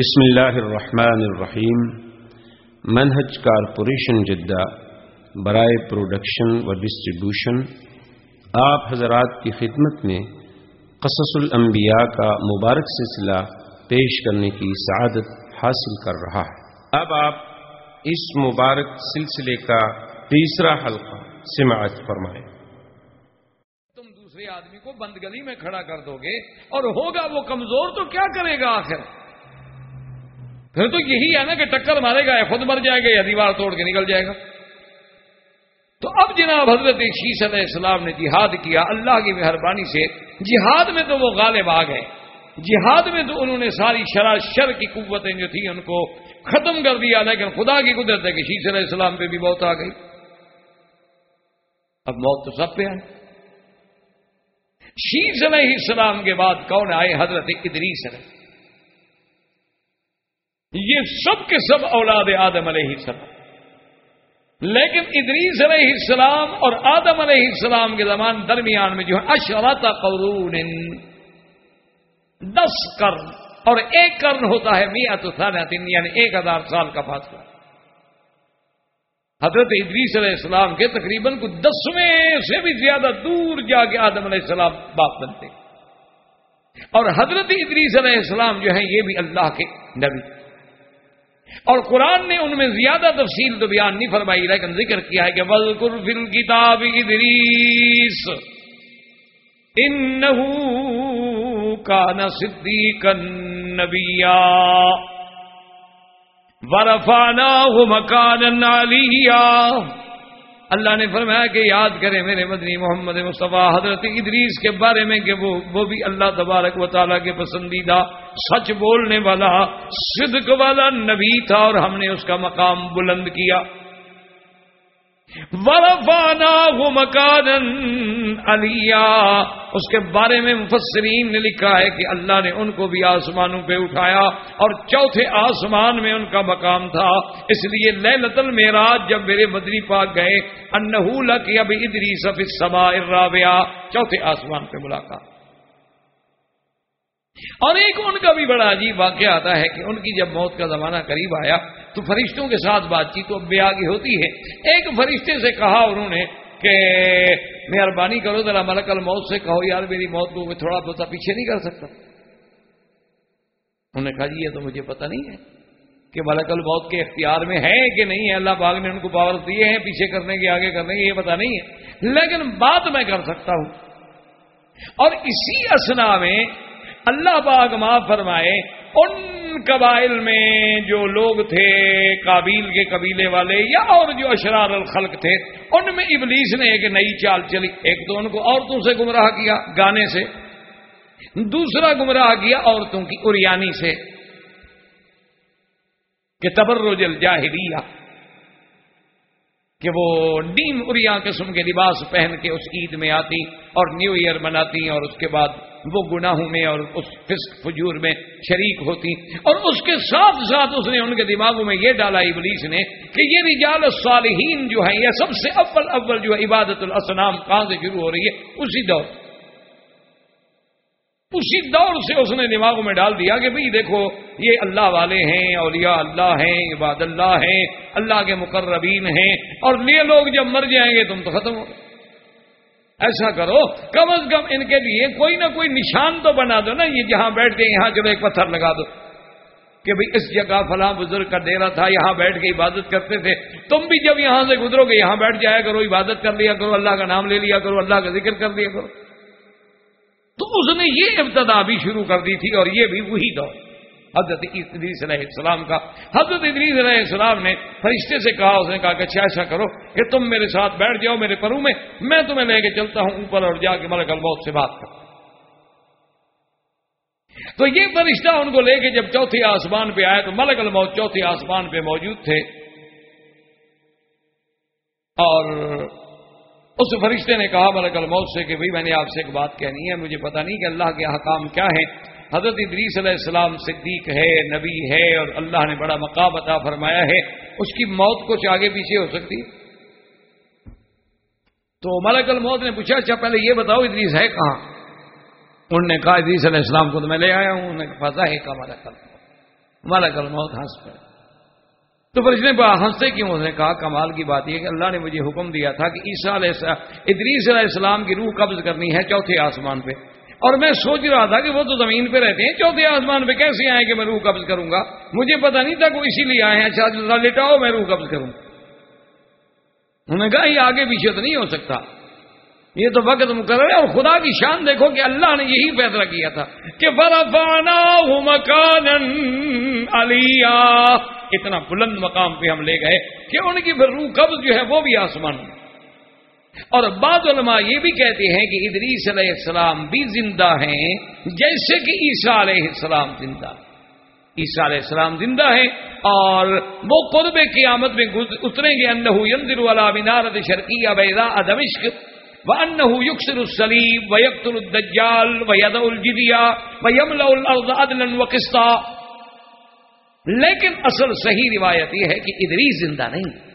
بسم اللہ الرحمن الرحیم۔ منہج کارپوریشن جدہ، برائے پروڈکشن و ڈسٹریبیوشن۔ آپ حضرات کی خدمت میں قصص الانبیاء کا مبارک سلسلہ پیش کرنے کی سعادت حاصل کر رہا ہے۔ اب آپ اس مبارک سلسلے کا تیسرا حلقہ سماعت فرمائیں۔ تم دوسرے آدمی کو بند گلی میں کھڑا کر دو گے اور ہوگا وہ کمزور تو کیا کرے گا آخر؟ پھر تو یہی ہے نا کہ ٹکر مارے گا یا خود مر جائے گا یا دیوار توڑ کے نکل جائے گا۔ تو اب جناب حضرت شیش علیہ السلام نے جہاد کیا، اللہ کی مہربانی سے۔ جہاد میں تو وہ غالب آ گئے۔ جہاد میں تو انہوں نے ساری شر کی قوتیں جو تھیں ان کو ختم کر دیا، لیکن خدا کی قدرت ہے کہ شیش علیہ السلام پہ بھی بہت آ گئی۔ اب موت تو سب پہ آئی شیش علیہ السلام کے بعد کون آئے؟ حضرت ادریس علیہ۔ یہ سب کے سب اولاد آدم علیہ السلام۔ لیکن ادریس علیہ السلام اور آدم علیہ السلام کے زمان درمیان میں جو ہے اشرت قرون، دس کرن اور ایک کرن ہوتا ہے میاں تو یعنی ایک ہزار سال کا فاصلہ۔ حضرت ادریس علیہ السلام کے تقریباً کچھ دسویں سے بھی زیادہ دور جا کے آدم علیہ السلام باپ بنتے۔ اور حضرت ادریس علیہ السلام جو ہیں یہ بھی اللہ کے نبی۔ اور قرآن نے ان میں زیادہ تفصیل تو بیان نہیں فرمائی، لیکن ذکر کیا ہے کہ بلکر فل کتاب ادریس ان کا نصدی نبیا ورفانہ مکان علیہ اللہ نے فرمایا کہ یاد کرے میرے مدنی محمد مصطفیٰ، حضرت ادریس کے بارے میں کہ وہ وہ بھی اللہ تبارک و تعالیٰ کے پسندیدہ سچ بولنے والا، صدق والا نبی تھا اور ہم نے اس کا مقام بلند کیا۔ ورفانا مکان علیہ اس کے بارے میں مفسرین نے لکھا ہے کہ اللہ نے ان کو بھی آسمانوں پہ اٹھایا اور چوتھے آسمان میں ان کا مقام تھا۔ اس لیے للت المعراج جب میرے مدنی پاک گئے انہو کی اب ادری سب سما ارابیا چوتھے آسمان پہ ملاقات۔ اور ایک ان کا بھی بڑا عجیب واقعہ آتا ہے کہ ان کی جب موت کا زمانہ قریب آیا تو فرشتوں کے ساتھ بات چیت تو بے ہوتی ہے۔ ایک فرشتے سے کہا انہوں نے کہ مہربانی کرو ذرا ملک الموت سے کہو، یار میری موت کو میں تھوڑا بہت پیچھے نہیں کر سکتا۔ انہوں نے کہا جی یہ تو مجھے پتا نہیں ہے کہ ملک الموت کے اختیار میں ہے کہ نہیں ہے۔ اللہ باغ نے ان کو پاور دیے ہیں پیچھے کرنے کے، آگے کرنے کے، یہ پتا نہیں ہے۔ لیکن بات میں کر سکتا ہوں۔ اور اسی اسنا میں اللہ باغ معاف فرمائے ان قبائل میں جو لوگ تھے کابیل کے قبیلے والے یا اور جو اشرار الخلق تھے، ان میں ابلیس نے ایک نئی چال چلی۔ ایک تو ان کو عورتوں سے گمراہ کیا گانے سے، دوسرا گمراہ کیا عورتوں کی اریانی سے، کہ تبرج الجاہلیہ، کہ وہ نیم اریا قسم کے لباس پہن کے اس عید میں آتی اور نیو ایئر مناتی اور اس کے بعد وہ گناہوں میں اور اس فسق فجور میں شریک ہوتی اور اس کے ساتھ ساتھ اس نے ان کے دماغوں میں یہ ڈالا ابلیس نے کہ یہ رجال الصالحین جو ہیں، یہ سب سے اول اول جو ہے عبادت الاسلام کہاں سے شروع ہو رہی ہے؟ اسی دور. اسی دور سے اس نے دماغوں میں ڈال دیا کہ بھئی دیکھو، یہ اللہ والے ہیں، اولیاء اللہ ہیں، عباد اللہ ہیں، اللہ کے مقربین ہیں اور یہ لوگ جب مر جائیں گے تم تو ختم ہو ایسا کرو، کم از کم ان کے لیے کوئی نہ کوئی نشان تو بنا دو نا، یہ جہاں بیٹھ کے یہاں چلو ایک پتھر لگا دو، کہ بھئی اس جگہ فلاں بزرگ کا ڈیرا تھا، یہاں بیٹھ کے عبادت کرتے تھے۔ تم بھی جب یہاں سے گزرو گے، یہاں بیٹھ جایا کرو، عبادت کر لیا کرو، اللہ کا نام لے لیا کرو، اللہ کا ذکر کر لیا کرو۔ تو اس نے یہ ابتدا بھی شروع کر دی تھی اور یہ بھی وہی دور۔ حضرت ادریس علیہ السلام کا۔ حضرت ادریس علیہ السلام نے فرشتے سے کہا، اس نے کہا کہ اچھا ایسا کرو کہ تم میرے ساتھ بیٹھ جاؤ، میرے پرو میں۔ میں تمہیں لے کے چلتا ہوں اوپر اور جا کے ملک الموت سے بات کر تو یہ فرشتہ ان کو لے کے جب چوتھے آسمان پہ آئے تو ملک الموت چوتھے آسمان پہ موجود تھے۔ اور اس فرشتے نے کہا ملک الموت سے کہ بھائی میں نے آپ سے ایک بات کہنی ہے، مجھے پتا نہیں کہ اللہ کے حکام کیا ہے حضرت ادریس علیہ السلام صدیق ہے، نبی ہے اور اللہ نے بڑا مقام عطا فرمایا ہے، اس کی موت کچھ آگے پیچھے ہو سکتی؟ تو ملک الموت نے پوچھا اچھا پہلے یہ بتاؤ، ادریس ہے کہاں؟ انہوں نے کہا، ادریس علیہ السلام کو تو میں لے آیا ہوں، انہوں نے پتا ہے کا ملک مالا کل موت ہنس پڑے۔ تو پھر اس نے ہنستے کیوں؟ اس نے کہا، کمال کی بات یہ کہ اللہ نے مجھے حکم دیا تھا کہ عیسیٰ علیہ ادریس علیہ السلام کی روح قبض کرنی ہے چوتھے آسمان پہ۔ اور میں سوچ رہا تھا کہ وہ تو زمین پہ رہتے ہیں، چوتھے آسمان پہ کیسے آئے کہ میں روح قبض کروں گا؟ مجھے پتا نہیں تھا کہ اسی لیے آئے ہیں۔ اچھا،, اچھا،, اچھا لٹاؤ، میں روح قبض کروں۔ انہوں نے کہا، یہ آگے پیچھے تو نہیں ہو سکتا۔ یہ تو وقت مقرر ہے اور خدا کی شان دیکھو کہ اللہ نے یہی فیصلہ کیا تھا کہ برفانا مکان علیہ اتنا بلند مقام پہ ہم لے گئے کہ ان کی روح قبض جو ہے وہ بھی آسمان میں۔ اور بعض علماء یہ بھی کہتے ہیں کہ ادریس علیہ السلام بھی زندہ ہیں، جیسے کہ عیسیٰ علیہ السلام زندہ عیسیٰ علیہ السلام زندہ ہیں اور وہ قرب قیامت میں اتریں گے انہ یندر والا مینارت شرقی بیدا ادمشق و انہ یکسر السلیم و یکتر الدجال و ید الجدیا و یمل الارض عدلا لیکن اصل صحیح روایت یہ ہے کہ ادریس زندہ نہیں۔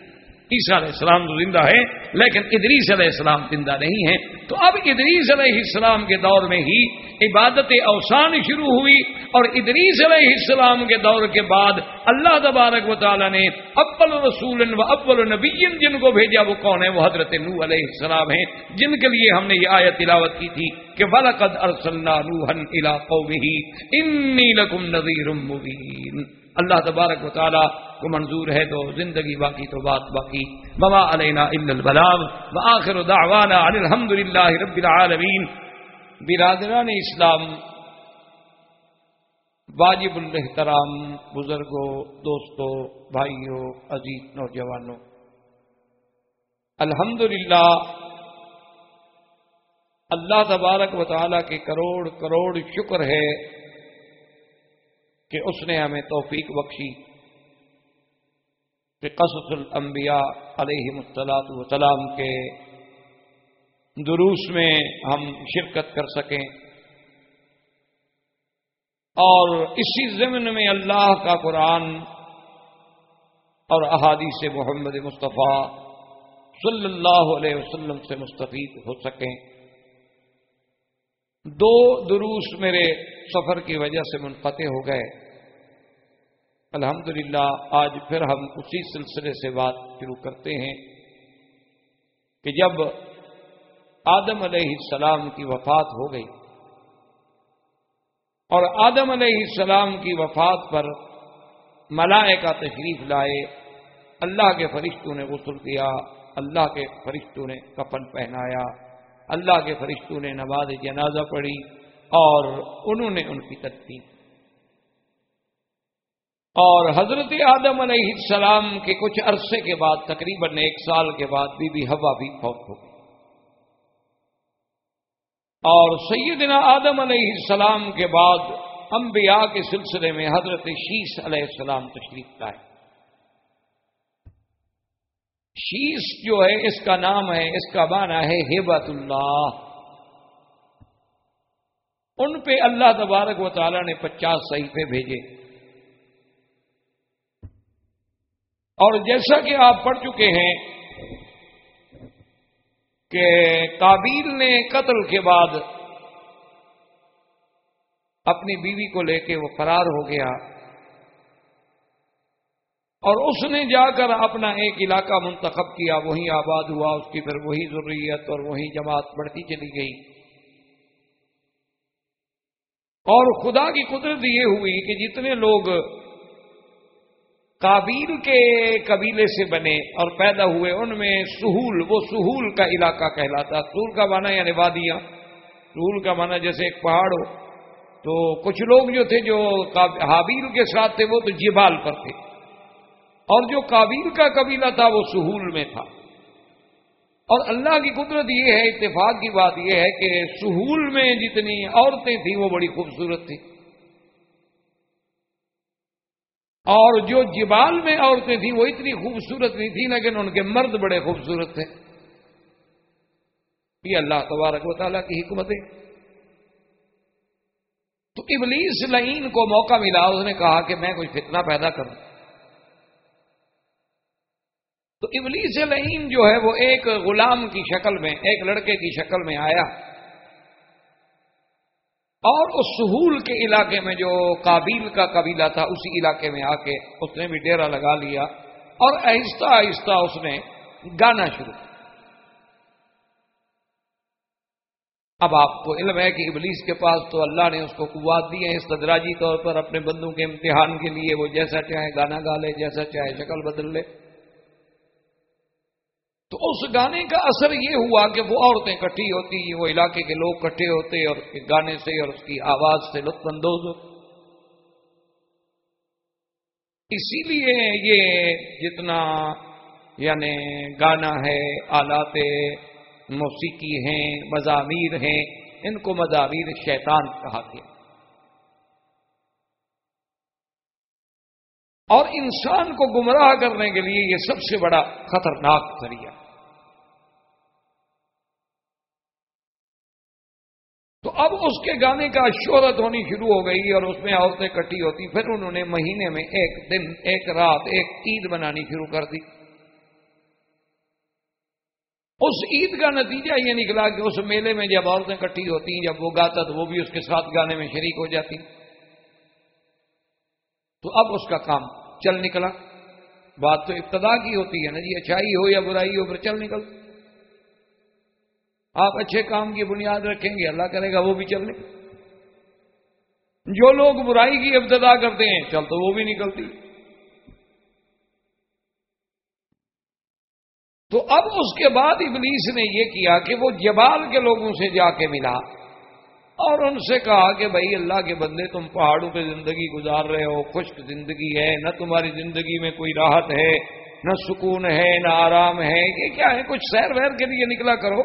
عیسیٰ علیہ السلام تو زندہ ہے، لیکن ادریس علیہ السلام زندہ نہیں ہے۔ تو اب ادریس علیہ السلام کے دور میں ہی عبادت اوسان شروع ہوئی اور ادریس علیہ السلام کے دور کے بعد اللہ تبارک و تعالیٰ نے ابل رسول و ابل نبی جن کو بھیجا، وہ کون ہے؟ وہ حضرت نو علیہ السلام ہیں، جن کے لیے ہم نے یہ آیت تلاوت کی تھی کہ ولقد ارسلنا نوحا الى قومه، انی لکم نذیر مبین۔ اللہ تبارک و تعالیٰ کو منظور ہے تو زندگی باقی تو بات باقی. بما علینا البلام وآخر دعوانا عن الحمد للہ رب العالمین. برادران اسلام، واجب الحترام بزرگوں دوستوں بھائیوں عزیز نوجوانوں الحمد للہ اللہ تبارک و تعالیٰ کے کروڑ کروڑ شکر ہے کہ اس نے ہمیں توفیق بخشی۔ کہ قصص الانبیاء علیہ مصطلاط وسلام کے دروس میں ہم شرکت کر سکیں۔ اور اسی ضمن میں اللہ کا قرآن اور احادیث محمد مصطفیٰ صلی اللہ علیہ وسلم سے مستفید ہو سکیں۔ دو دروس میرے سفر کی وجہ سے منقطع ہو گئے۔ الحمدللہ، آج پھر ہم اسی سلسلے سے بات شروع کرتے ہیں کہ جب آدم علیہ السلام کی وفات ہو گئی اور آدم علیہ السلام کی وفات پر ملائے کا تشریف لائے، اللہ کے فرشتوں نے غسل کیا، اللہ کے فرشتوں نے کفن پہنایا، اللہ کے فرشتوں نے نماز جنازہ پڑھی اور انہوں نے ان کی تدفین اور حضرت آدم علیہ السلام کے کچھ عرصے کے بعد، تقریباً ایک سال کے بعد، بی بی ہوا بھی فوت ہو گئی اور سیدنا آدم علیہ السلام کے بعد انبیاء کے سلسلے میں حضرت شیش علیہ السلام تشریف لائے۔ شیش جو ہے، اس کا نام ہے، اس کا معنی ہے ہیبت اللہ۔ ان پہ اللہ تبارک و تعالیٰ نے پچاس صحیفے بھیجے۔ اور جیسا کہ آپ پڑھ چکے ہیں کہ کابیل نے قتل کے بعد اپنی بیوی کو لے کے وہ فرار ہو گیا اور اس نے جا کر اپنا ایک علاقہ منتخب کیا، وہیں آباد ہوا، اس کی پھر وہی ضروریت اور وہی جماعت بڑھتی چلی گئی۔ اور خدا کی قدرت یہ ہوئی کہ جتنے لوگ کابیل کے قبیلے سے بنے اور پیدا ہوئے، ان میں سہول، وہ سہول کا علاقہ کہلاتا، سہول کا مانا یعنی وادیاں۔ سہول کا مانا جیسے ایک پہاڑ ہو۔ تو کچھ لوگ جو تھے جو حابیل کے ساتھ تھے، وہ تو جبال پر تھے۔ اور جو کابیل کا قبیلہ تھا، وہ سہول میں تھا۔ اور اللہ کی قدرت یہ ہے، اتفاق کی بات یہ ہے کہ سہول میں جتنی عورتیں تھیں، وہ بڑی خوبصورت تھیں۔ اور جو جبال میں عورتیں تھیں، وہ اتنی خوبصورت نہیں تھیں، لیکن ان کے مرد بڑے خوبصورت تھے۔ یہ اللہ تبارک و تعالیٰ کی حکمت ہے تو ابلیس لعین کو موقع ملا، اس نے کہا کہ میں کوئی فتنہ پیدا کروں۔ تو ابلیس لعین جو ہے وہ ایک غلام کی شکل میں، ایک لڑکے کی شکل میں آیا۔ اور اس سہول کے علاقے میں جو کابیل کا قبیلہ تھا، اسی علاقے میں آ کے اس نے بھی ڈیرا لگا لیا اور آہستہ آہستہ اس نے گانا شروع۔ کیا اب آپ کو علم ہے کہ ابلیس کے پاس تو اللہ نے اس کو قوات دی ہے۔ استدراجی طور پر اپنے بندوں کے امتحان کے لیے وہ جیسا چاہے گانا گا لے، جیسا چاہے شکل بدل لے۔ تو اس گانے کا اثر یہ ہوا کہ وہ عورتیں کٹھی ہوتی وہ علاقے کے لوگ کٹھے ہوتے اور اس کے گانے سے اور اس کی آواز سے لطف اندوز ہوتے اسی لیے یہ جتنا یعنی گانا ہے، آلات موسیقی ہیں مضامیر ہیں، ان کو مضامیر شیطان کہا گیا اور انسان کو گمراہ کرنے کے لیے یہ سب سے بڑا خطرناک ذریعہ تو اب اس کے گانے کا شہرت ہونی شروع ہو گئی اور اس میں عورتیں کٹی ہوتی، پھر انہوں نے مہینے میں ایک دن، ایک رات، ایک عید بنانی شروع کر دی۔ اس عید کا نتیجہ یہ نکلا کہ اس میلے میں جب عورتیں کٹھی ہوتی، جب وہ گاتا تو وہ بھی اس کے ساتھ گانے میں شریک ہو جاتی۔ تو اب اس کا کام چل نکلا۔ بات تو ابتدا کی ہوتی ہے نا جی اچھائی ہو یا برائی ہو، پھر چل نکل۔ آپ اچھے کام کی بنیاد رکھیں گے، اللہ کرے گا وہ بھی چل نکل جو لوگ برائی کی ابتدا کرتے ہیں، چل تو وہ بھی نکلتی۔ تو اب اس کے بعد ابلیس نے یہ کیا کہ وہ جبال کے لوگوں سے جا کے ملا۔ اور ان سے کہا کہ بھائی اللہ کے بندے تم پہاڑوں پہ زندگی گزار رہے ہو، خشک زندگی ہے، نہ تمہاری زندگی میں کوئی راحت ہے، نہ سکون ہے، نہ آرام ہے، یہ کیا ہے؟ کچھ سیر ویر کے لیے نکلا کرو۔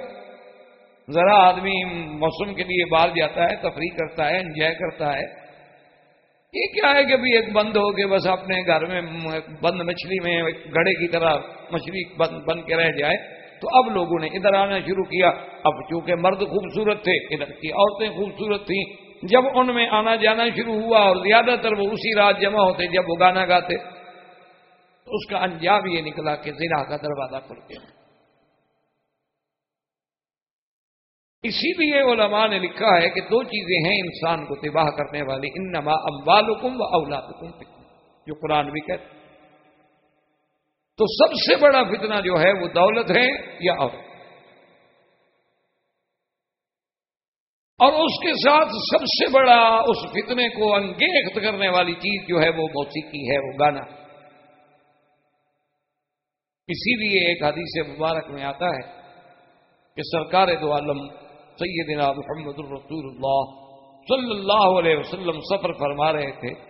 ذرا آدمی موسم کے لیے باہر جاتا ہے، تفریح کرتا ہے، انجوائے کرتا ہے۔ یہ کیا ہے کہ بھی ایک بند ہو کے بس اپنے گھر میں بند مچھلی میں گڑے کی طرح مچھلی بند بن کے رہ جائے۔ تو اب لوگوں نے ادھر آنا شروع کیا۔ اب چونکہ مرد خوبصورت تھے، ادھر کی عورتیں خوبصورت تھیں۔ جب ان میں آنا جانا شروع ہوا اور زیادہ تر وہ اسی رات جمع ہوتے جب وہ گانا گاتے، تو اس کا انجام یہ نکلا کہ زنا کا دروازہ کھل گیا۔ اسی لیے علماء نے لکھا ہے کہ دو چیزیں ہیں انسان کو تباہ کرنے والی ان اموالکم و اولادکم، جو قرآن بھی کہتے تو سب سے بڑا فتنہ جو ہے وہ دولت ہے یا اور؟ اور اس کے ساتھ سب سے بڑا اس فتنے کو انگیخت کرنے والی چیز جو ہے وہ موسیقی ہے، وہ گانا۔ اسی لیے ایک حدیث مبارک میں آتا ہے کہ سرکار دو عالم سیدنا محمد الرسول اللہ صلی اللہ علیہ وسلم سفر فرما رہے تھے۔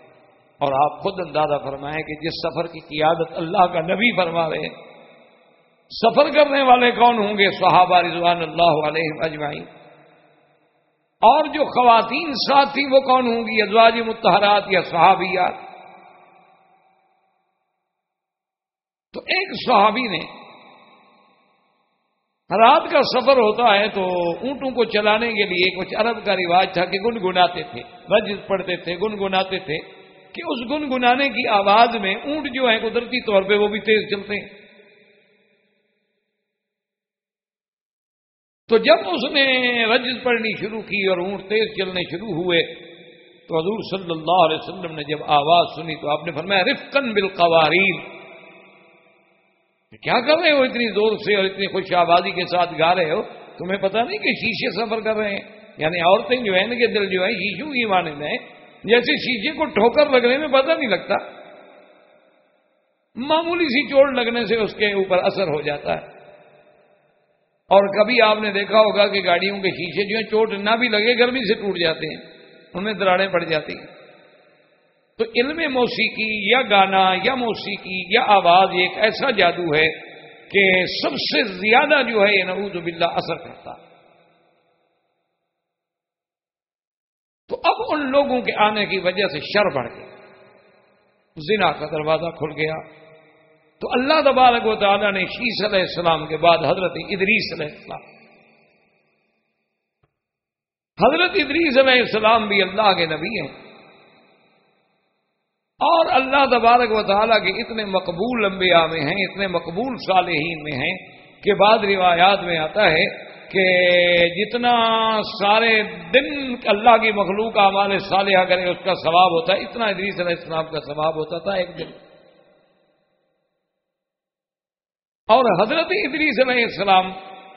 اور آپ خود اندازہ فرمائیں کہ جس سفر کی قیادت اللہ کا نبی فرما رہے سفر کرنے والے کون ہوں گے؟ صحابہ رضوان اللہ علیہ اجمائی اور جو خواتین ساتھ تھیں وہ کون ہوں گی؟ ازواج متحرات یا صحابیات؟ تو ایک صحابی نے، رات کا سفر ہوتا ہے تو اونٹوں کو چلانے کے لیے کچھ عرب کا رواج تھا کہ گنگناتے تھے رجز پڑھتے تھے، گنگناتے تھے۔ کہ اس گنگنانے کی آواز میں اونٹ جو ہے قدرتی طور پہ وہ بھی تیز چلتے ہیں۔ تو جب اس نے رجز پڑھنی شروع کی اور اونٹ تیز چلنے شروع ہوئے، تو حضور صلی اللہ علیہ وسلم نے جب آواز سنی تو آپ نے فرمایا رفقن بالقوارین کیا کر رہے ہو اتنی زور سے اور اتنی خوش آبادی کے ساتھ گا رہے ہو؟ تمہیں پتا نہیں کہ شیشے سفر کر رہے ہیں۔ یعنی عورتیں جو ہیں، ان کے دل جو ہے شیشو کی مانے میں جیسے شیشے کو ٹھوکر لگنے میں پتہ نہیں لگتا۔ معمولی سی چوٹ لگنے سے اس کے اوپر اثر ہو جاتا ہے۔ اور کبھی آپ نے دیکھا ہوگا کہ گاڑیوں کے شیشے جو ہیں چوٹ نہ بھی لگے، گرمی سے ٹوٹ جاتے ہیں۔ ان میں دراڑیں پڑ جاتی ہیں۔ تو علم موسیقی یا گانا یا موسیقی یا آواز ایک ایسا جادو ہے کہ سب سے زیادہ جو ہے یہ نعوذ باللہ اثر کرتا ہے تو اب ان لوگوں کے آنے کی وجہ سے شر بڑھ گیا۔ زنا کا دروازہ کھل گیا۔ تو اللہ تبارک و تعالیٰ نے شیش علیہ السلام کے بعد حضرت ادریس علیہ السلام حضرت ادریس علیہ السلام بھی اللہ کے نبی ہیں۔ اور اللہ تبارک و تعالیٰ کے اتنے مقبول انبیاء میں ہیں، اتنے مقبول صالحین میں ہیں کہ بعد روایات میں آتا ہے کہ جتنا سارے دن اللہ کی مخلوق ہمارے صالحہ کرے، اس کا ثواب ہوتا ہے۔ اتنا ادریس علیہ السلام کا ثواب ہوتا تھا ایک دن۔ اور حضرت ادریس علیہ السلام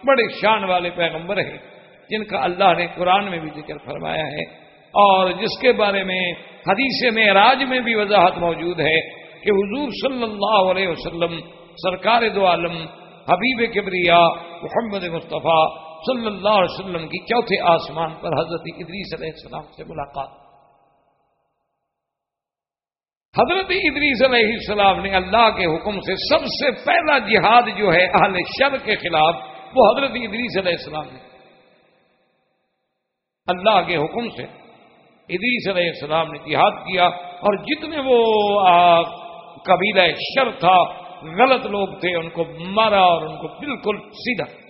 بڑے شان والے پیغمبر ہیں، جن کا اللہ نے قرآن میں بھی ذکر فرمایا ہے۔ اور جس کے بارے میں حدیث میں راج میں بھی وضاحت موجود ہے کہ حضور صلی اللہ علیہ وسلم، سرکار دو عالم حبیب کبریا محمد مصطفیٰ صلی اللہ علیہ وسلم کی چوتھے آسمان پر حضرت ادریس علیہ السلام سے ملاقات۔ حضرت ادریس علیہ السلام نے اللہ کے حکم سے سب سے پہلا جہاد جو ہے اہل شر کے خلاف وہ حضرت ادریس علیہ السلام نے۔ اللہ کے حکم سے ادریس علیہ السلام نے جہاد کیا اور جتنے وہ قبیلہ شر تھا غلط لوگ تھے، ان کو مارا اور ان کو بالکل سیدھا۔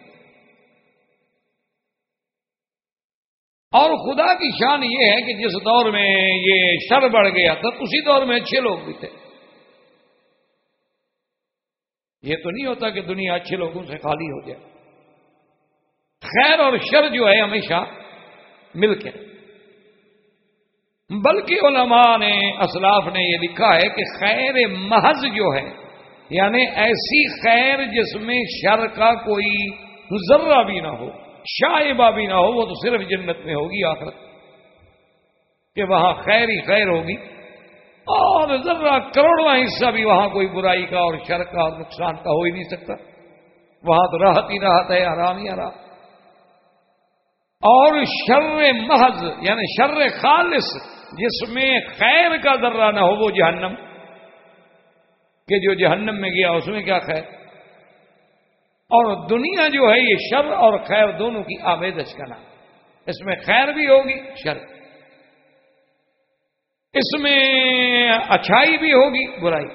اور خدا کی شان یہ ہے کہ جس دور میں یہ شر بڑھ گیا تھا، اسی دور میں اچھے لوگ بھی تھے۔ یہ تو نہیں ہوتا کہ دنیا اچھے لوگوں سے خالی ہو جائے۔ خیر اور شر جو ہے ہمیشہ مل کے۔ بلکہ علماء نے، اسلاف نے یہ لکھا ہے کہ خیر محض جو ہے یعنی ایسی خیر جس میں شر کا کوئی ذرہ بھی نہ ہو، شائبہ بھی نہ ہو، وہ تو صرف جنت میں ہوگی، آخرت کہ وہاں خیر ہی خیر ہوگی۔ اور ذرا کروڑواں حصہ بھی وہاں کوئی برائی کا اور شر کا اور نقصان کا ہو ہی نہیں سکتا۔ وہاں تو راحت ہی راحت ہے، آرام ہی آرام۔ اور شر محض یعنی شر خالص، جس میں خیر کا ذرہ نہ ہو، وہ جہنم۔ کہ جو جہنم میں گیا اس میں کیا خیر؟ اور دنیا جو ہے یہ شر اور خیر دونوں کی آمیزش کا نام۔ اس میں خیر بھی ہوگی، شر۔ اس میں اچھائی بھی ہوگی، برائی۔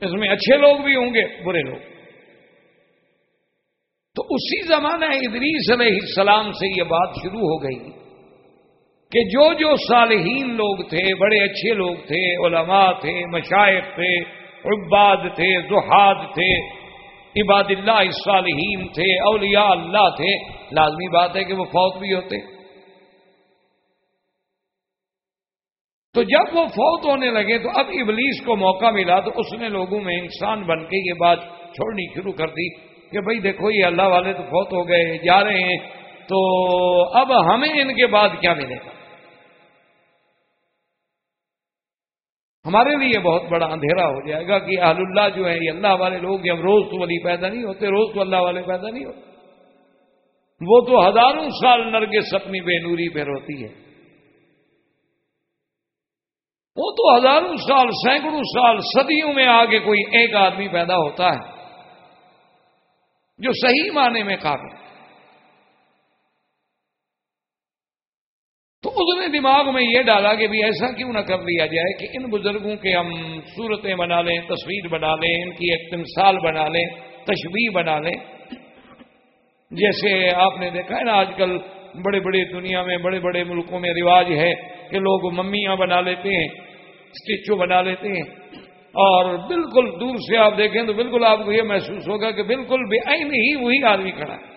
اس میں اچھے لوگ بھی ہوں گے، برے لوگ۔ تو اسی زمانہ ادریس علیہ السلام سے یہ بات شروع ہو گئی۔ کہ جو جو صالحین لوگ تھے، بڑے اچھے لوگ تھے، علماء تھے، مشائق تھے، عباد تھے زحاد تھے، عباد اللہ صالحین تھے، اولیاء اللہ تھے، لازمی بات ہے کہ وہ فوت بھی ہوتے۔ تو جب وہ فوت ہونے لگے تو اب ابلیس کو موقع ملا تو اس نے لوگوں میں انسان بن کے یہ بات چھوڑنی شروع کر دی کہ بھائی دیکھو، یہ اللہ والے تو فوت ہو گئے، جا رہے ہیں۔ تو اب ہمیں ان کے بعد کیا ملے گا؟ ہمارے لیے بہت بڑا اندھیرا ہو جائے گا کہ اہل اللہ جو ہے یہ اللہ والے لوگ ہم روز تو ولی پیدا نہیں ہوتے، روز تو اللہ والے پیدا نہیں ہوتے۔ وہ تو ہزاروں سال نرگس اپنی بے نوری پہ روتی ہے۔ وہ تو ہزاروں سال، سینکڑوں سال، صدیوں میں آگے کوئی ایک آدمی پیدا ہوتا ہے جو صحیح معنی میں قابل تو اس نے دماغ میں یہ ڈالا کہ بھی ایسا کیوں نہ کر لیا جائے کہ ان بزرگوں کے ہم صورتیں بنا لیں، تصویر بنا لیں، ان کی ایک تمثال بنا لیں، تشبیح بنا لیں۔ جیسے آپ نے دیکھا ہے نا، آج کل بڑے بڑے دنیا میں، بڑے بڑے ملکوں میں رواج ہے کہ لوگ ممیاں بنا لیتے ہیں، اسٹیچو بنا لیتے ہیں۔ اور بالکل دور سے آپ دیکھیں تو بالکل آپ کو یہ محسوس ہوگا کہ بالکل بے آئی ہی وہی آدمی کھڑا ہے۔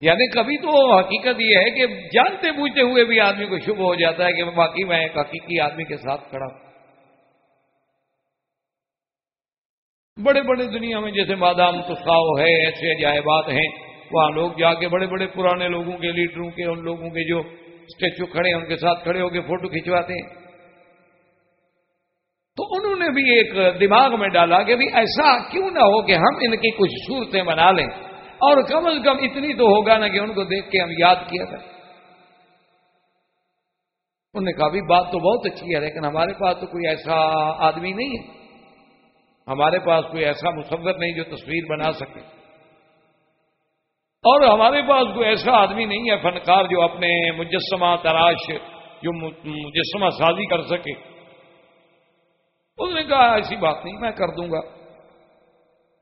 یعنی کبھی تو حقیقت یہ ہے کہ جانتے بوجھتے ہوئے بھی آدمی کو شبھ ہو جاتا ہے کہ باقی میں ایک حقیقی آدمی کے ساتھ کھڑا ہوں۔ بڑے بڑے دنیا میں جیسے بادام تساؤ ہے، ایسے عجائبات ہیں۔ وہاں لوگ جا کے بڑے بڑے پرانے لوگوں کے لیڈروں کے، ان لوگوں کے جو اسٹیچو کھڑے ہیں، ان کے ساتھ کھڑے ہو کے فوٹو کھنچواتے ہیں۔ تو انہوں نے بھی ایک دماغ میں ڈالا کہ بھی ایسا کیوں نہ ہو کہ ہم ان کی کچھ صورتیں بنا لیں۔ اور کم از کم اتنی تو ہوگا نا کہ ان کو دیکھ کے ہم یاد کیا تھا انہوں نے کہا بھی بات تو بہت اچھی ہے، لیکن ہمارے پاس تو کوئی ایسا آدمی نہیں ہے۔ ہمارے پاس کوئی ایسا مصور نہیں جو تصویر بنا سکے۔ اور ہمارے پاس کوئی ایسا آدمی نہیں ہے، فنکار جو اپنے مجسمہ تراش، جو مجسمہ سازی کر سکے۔ اس نے کہا ایسی بات نہیں، میں کر دوں گا۔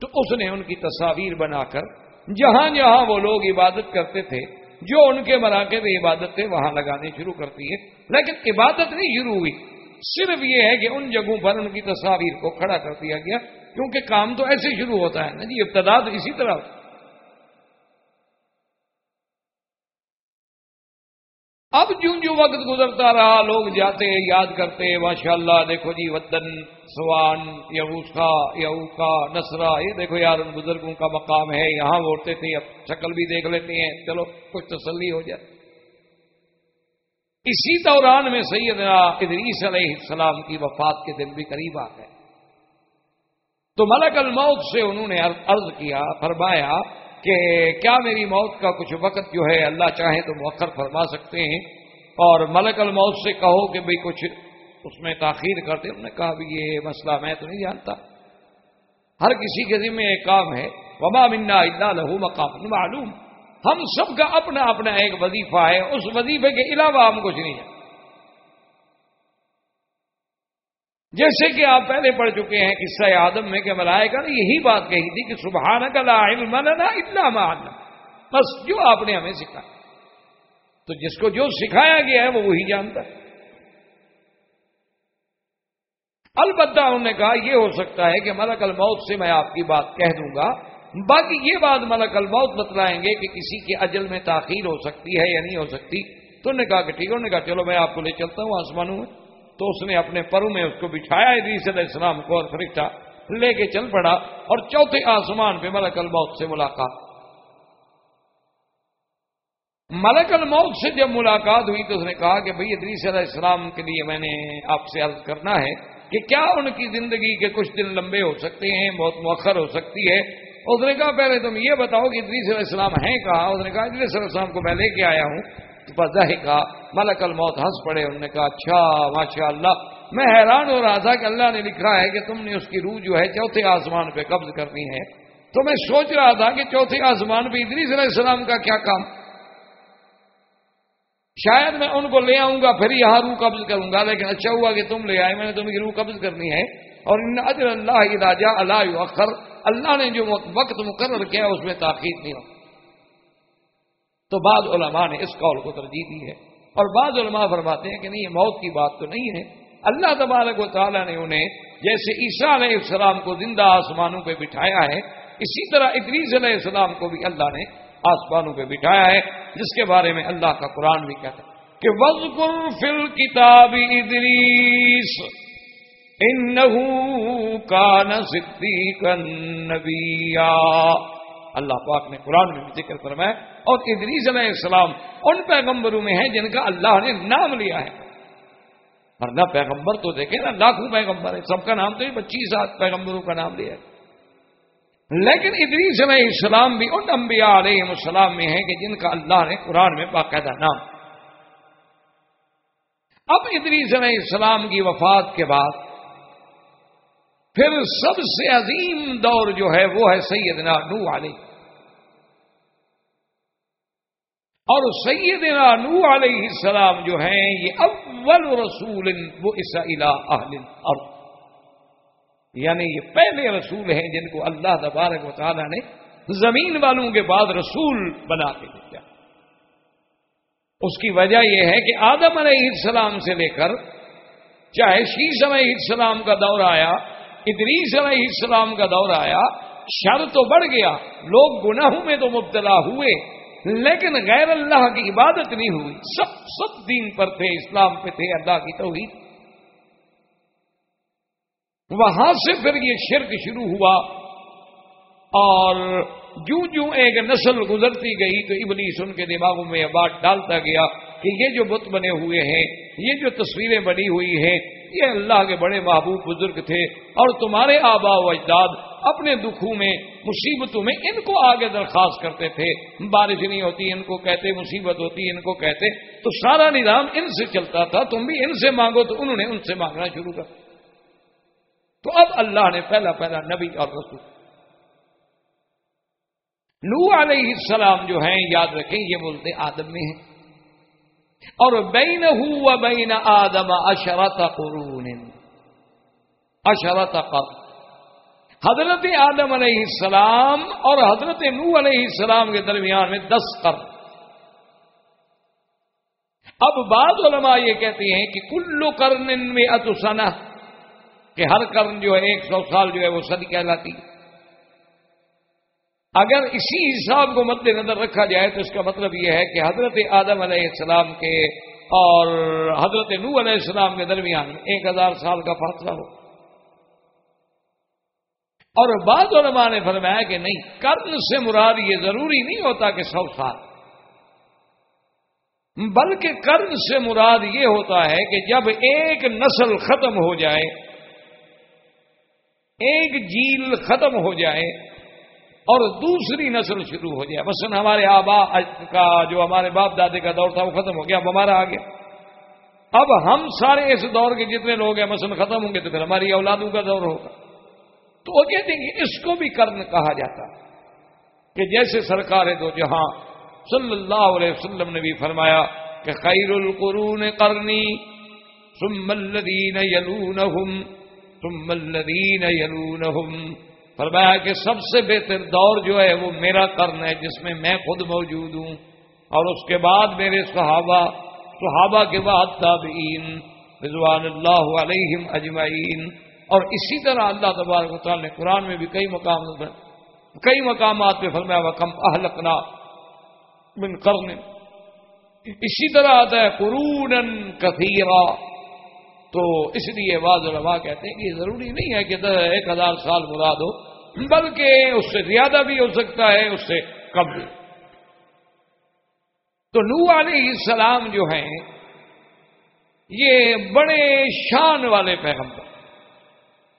تو اس نے ان کی تصاویر بنا کر جہاں جہاں وہ لوگ عبادت کرتے تھے، جو ان کے مراکز عبادت تھے، وہاں لگانے شروع کرتی ہے لیکن عبادت نہیں شروع ہوئی۔ صرف یہ ہے کہ ان جگہوں پر ان کی تصاویر کو کھڑا کر دیا گیا، کیونکہ کام تو ایسے شروع ہوتا ہے نا جی ابتدا اسی طرح۔ اب جو وقت گزرتا رہا، لوگ جاتے، یاد کرتے ماشاء اللہ دیکھو جی ودن سوان یوسا یوکا نسرا یہ دیکھو یار، ان بزرگوں کا مقام ہے، یہاں ووٹتے تھے، اب شکل بھی دیکھ لیتے ہیں، چلو کچھ تسلی ہو جائے۔ اسی دوران میں سیدنا ادریس علیہ السلام کی وفات کے دن بھی قریب آ گئے۔ تو ملک الموت سے انہوں نے عرض کیا، فرمایا کہ کیا میری موت کا کچھ وقت جو ہے، اللہ چاہے تو مؤخر فرما سکتے ہیں۔ اور ملک الموت سے کہو کہ بھئی کچھ اس میں تاخیر کرتے انہوں نے کہا بھی یہ مسئلہ میں تو نہیں جانتا۔ ہر کسی کے ذمہ ایک کام ہے۔ وما منا اللہ لہو مقام معلوم۔ ہم سب کا اپنا اپنا ایک وظیفہ ہے۔ اس وظیفے کے علاوہ ہم کچھ نہیں جانتے جیسے کہ آپ پہلے پڑھ چکے ہیں قصہ آدم میں کہ ملائکہ نے یہی بات کہی تھی کہ سبحان کا علم لنا الا ما بس جو آپ نے ہمیں سکھایا۔ تو جس کو جو سکھایا گیا ہے وہ وہی جانتا ہے۔ البتہ انہوں نے کہا یہ ہو سکتا ہے کہ ملک الموت سے میں آپ کی بات کہہ دوں گا۔ باقی یہ بات ملک الموت بتلائیں گے کہ کسی کے اجل میں تاخیر ہو سکتی ہے یا نہیں ہو سکتی۔ تو انہوں نے کہا کہ ٹھیک ہے، انہوں نے کہا چلو میں آپ کو لے چلتا ہوں، آسمانوں میں۔ تو اس نے اپنے پرو میں اس کو بٹھایا ادریس علیہ السلام کو اور فرشتہ لے کے چل پڑا اور چوتھے آسمان پہ ملک الموت سے ملاقات ملک الموت سے جب ملاقات ہوئی تو اس نے کہا کہ بھئی ادریس علیہ السلام کے لیے میں نے آپ سے عرض کرنا ہے کہ کیا ان کی زندگی کے کچھ دن لمبے ہو سکتے ہیں، بہت مؤخر ہو سکتی ہے؟ اس نے کہا پہلے تم یہ بتاؤ کہ ادریس علیہ السلام ہیں کہا اس نے کہا ادریس علیہ السلام کو میں لے کے آیا ہوں۔ کہا ملک الموت ہنس پڑے۔ انہوں نے کہا اچھا ماشاء اللہ میں حیران ہو رہا تھا کہ اللہ نے لکھا ہے کہ تم نے اس کی روح جو ہے چوتھے آسمان پہ قبض کرنی ہے۔ تو میں سوچ رہا تھا کہ چوتھے آسمان پہ ادریس علیہ السلام کا کیا کام؟ شاید میں ان کو لے آؤں گا، پھر یہاں روح قبض کروں گا، لیکن اچھا ہوا کہ تم لے آئے، میں نے تمہیں روح قبض کرنی ہے۔ اور ان اجر اللہ راجا اللہ اخر اللہ نے جو وقت مقرر کیا اس میں تاخیر نہیں ہو۔ تو بعض علماء نے اس قول کو ترجیح دی ہے۔ اور بعض علماء فرماتے ہیں کہ نہیں، یہ موت کی بات تو نہیں ہے۔ اللہ تبارک و تعالیٰ نے انہیں جیسے عیسیٰ علیہ السلام کو زندہ آسمانوں پہ بٹھایا ہے، اسی طرح ادریس علیہ السلام کو بھی اللہ نے آسمانوں پہ بٹھایا ہے، جس کے بارے میں اللہ کا قرآن بھی کہتا ہے کہ وزقر فل کتاب ادریس ان کا صدیق نبیا اللہ پاک نے قرآن میں بھی ذکر فرمایا اور ادریس علیہ السلام ان پیغمبروں میں ہیں جن کا اللہ نے نام لیا ہے۔ ورنہ پیغمبر تو دیکھیں نا، لاکھوں پیغمبر ہے سب کا نام تو پچیس سات پیغمبروں کا نام لیا ہے۔ لیکن ادریس علیہ السلام بھی ان انبیاء علیہ السلام میں ہیں کہ جن کا اللہ نے قرآن میں باقاعدہ نام اب ادریس علیہ السلام کی وفات کے بعد پھر سب سے عظیم دور جو ہے وہ ہے سیدنا نو علیہ اور سیدنا نو علیہ السلام جو ہیں یہ اول رسول وہ اہل الارض یعنی یہ پہلے رسول ہیں جن کو اللہ تبارک و تعالیٰ نے زمین والوں کے بعد رسول بنا کے دیا۔ اس کی وجہ یہ ہے کہ آدم علیہ السلام سے لے کر چاہے شیش علیہ السلام کا دور آیا، ادریس علیہ السلام کا دور آیا، شر تو بڑھ گیا، لوگ گناہوں میں تو مبتلا ہوئے، لیکن غیر اللہ کی عبادت نہیں ہوئی۔ سب سب دین پر تھے، اسلام پہ تھے، اللہ کی توحید۔ وہاں سے پھر یہ شرک شروع ہوا۔ اور جو جو ایک نسل گزرتی گئی تو ابلیس ان کے دماغوں میں یہ بات ڈالتا گیا کہ یہ جو بت بنے ہوئے ہیں، یہ جو تصویریں بنی ہوئی ہیں، یہ اللہ کے بڑے محبوب بزرگ تھے اور تمہارے آبا و اجداد اپنے دکھوں میں، مصیبتوں میں ان کو آگے درخواست کرتے تھے۔ بارش نہیں ہوتی، ان کو کہتے مصیبت ہوتی، ان کو کہتے۔ تو سارا نظام ان سے چلتا تھا، تم بھی ان سے مانگو تو انہوں نے ان سے مانگنا شروع کر۔ تو اب اللہ نے پہلا پہلا نبی اور رسول۔ نو علیہ السلام جو ہیں، یاد رکھیں، یہ بولتے آدم میں ہیں۔ اور بین ہوا بین آدم اشرت قرون۔ اشرت قرن حضرت آدم علیہ السلام اور حضرت نو علیہ السلام کے درمیان میں دس کر اب بعض علماء یہ کہتے ہیں کہ کلو کرن میں اتسنا کہ ہر کرن جو ہے ایک سو سال جو ہے وہ صدی کہلاتی اگر اسی حساب کو مد نظر رکھا جائے تو اس کا مطلب یہ ہے کہ حضرت آدم علیہ السلام کے اور حضرت نو علیہ السلام کے درمیان ایک ہزار سال کا فاصلہ ہو۔ اور بعض علماء نے فرمایا کہ نہیں کرن سے مراد یہ ضروری نہیں ہوتا کہ سو سال۔ بلکہ کرن سے مراد یہ ہوتا ہے کہ جب ایک نسل ختم ہو جائے ایک جیل ختم ہو جائے اور دوسری نسل شروع ہو جائے۔ مثلا ہمارے آبا کا جو ہمارے باپ دادے کا دور تھا وہ ختم ہو گیا، اب ہمارا آ گیا۔ اب ہم سارے اس دور کے جتنے لوگ ہیں، مثلا ختم ہوں گے تو پھر ہماری اولادوں کا دور ہوگا۔ تو وہ کہتے ہیں کہ اس کو بھی کرن کہا جاتا کہ جیسے سرکار دو جہاں صلی اللہ علیہ وسلم نے بھی فرمایا کہ خیر القرون کرنی ثم الذین یلونہم ثم الذین یلونہم فرمایا کہ سب سے بہتر دور جو ہے وہ میرا کرن ہے جس میں میں خود موجود ہوں۔ اور اس کے بعد میرے صحابہ صحابہ کے بعد تابعین، رضوان اللہ علیہم اجمعین۔ اور اسی طرح اللہ تبارک و تعالی نے قرآن میں بھی کئی مقام، کئی مقامات پہ فرمایا وہ کم اہلکنا من کرن اسی طرح آتا ہے قرون کثیرا۔ تو اس لیے بعض علماء کہتے ہیں کہ ضروری نہیں ہے کہ ایک ہزار سال مراد ہو، بلکہ اس سے زیادہ بھی ہو سکتا ہے، اس سے کم بھی۔ تو نو علیہ السلام جو ہیں، یہ بڑے شان والے پیغمبر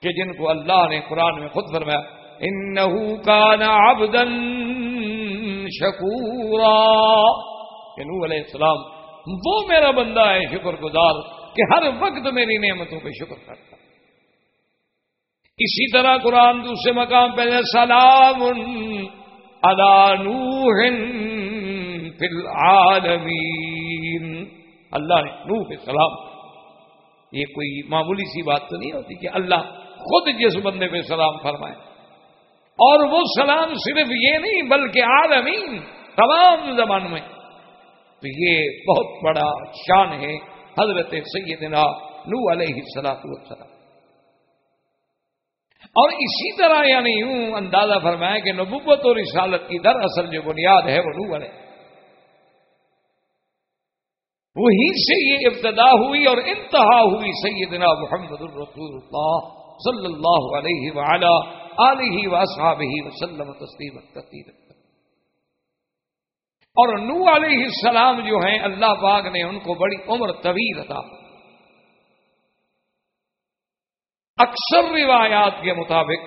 کہ جن کو اللہ نے قرآن میں خود فرمایا، انہو کان عبدن شکورا۔ کہ نو علیہ السلام، وہ میرا بندہ ہے شکر گزار کہ ہر وقت میری نعمتوں پہ شکر کرتا۔ اسی طرح قرآن دوسرے مقام پہ سلام نوح فی العالمین۔ اللہ نے نوح پہ سلام۔ یہ کوئی معمولی سی بات تو نہیں ہوتی کہ اللہ خود جس بندے پہ سلام فرمائے۔ اور وہ سلام صرف یہ نہیں، بلکہ عالمین تمام زبان میں۔ تو یہ بہت بڑا شان ہے۔ حضرت سیدنا نو علیہ السلام والسلام۔ اور اسی طرح یعنی یوں اندازہ فرمایا کہ نبوت اور رسالت کی در اصل جو بنیاد ہے وہ نو علیہ۔ وہی سے یہ ابتدا ہوئی اور انتہا ہوئی سیدنا محمد الرسول اللہ صلی اللہ علیہ وعلا آلہ و وسلم تسلیم کثیر اور نو علیہ السلام جو ہیں، اللہ پاک نے ان کو بڑی عمر طویل عطا اکثر روایات کے مطابق،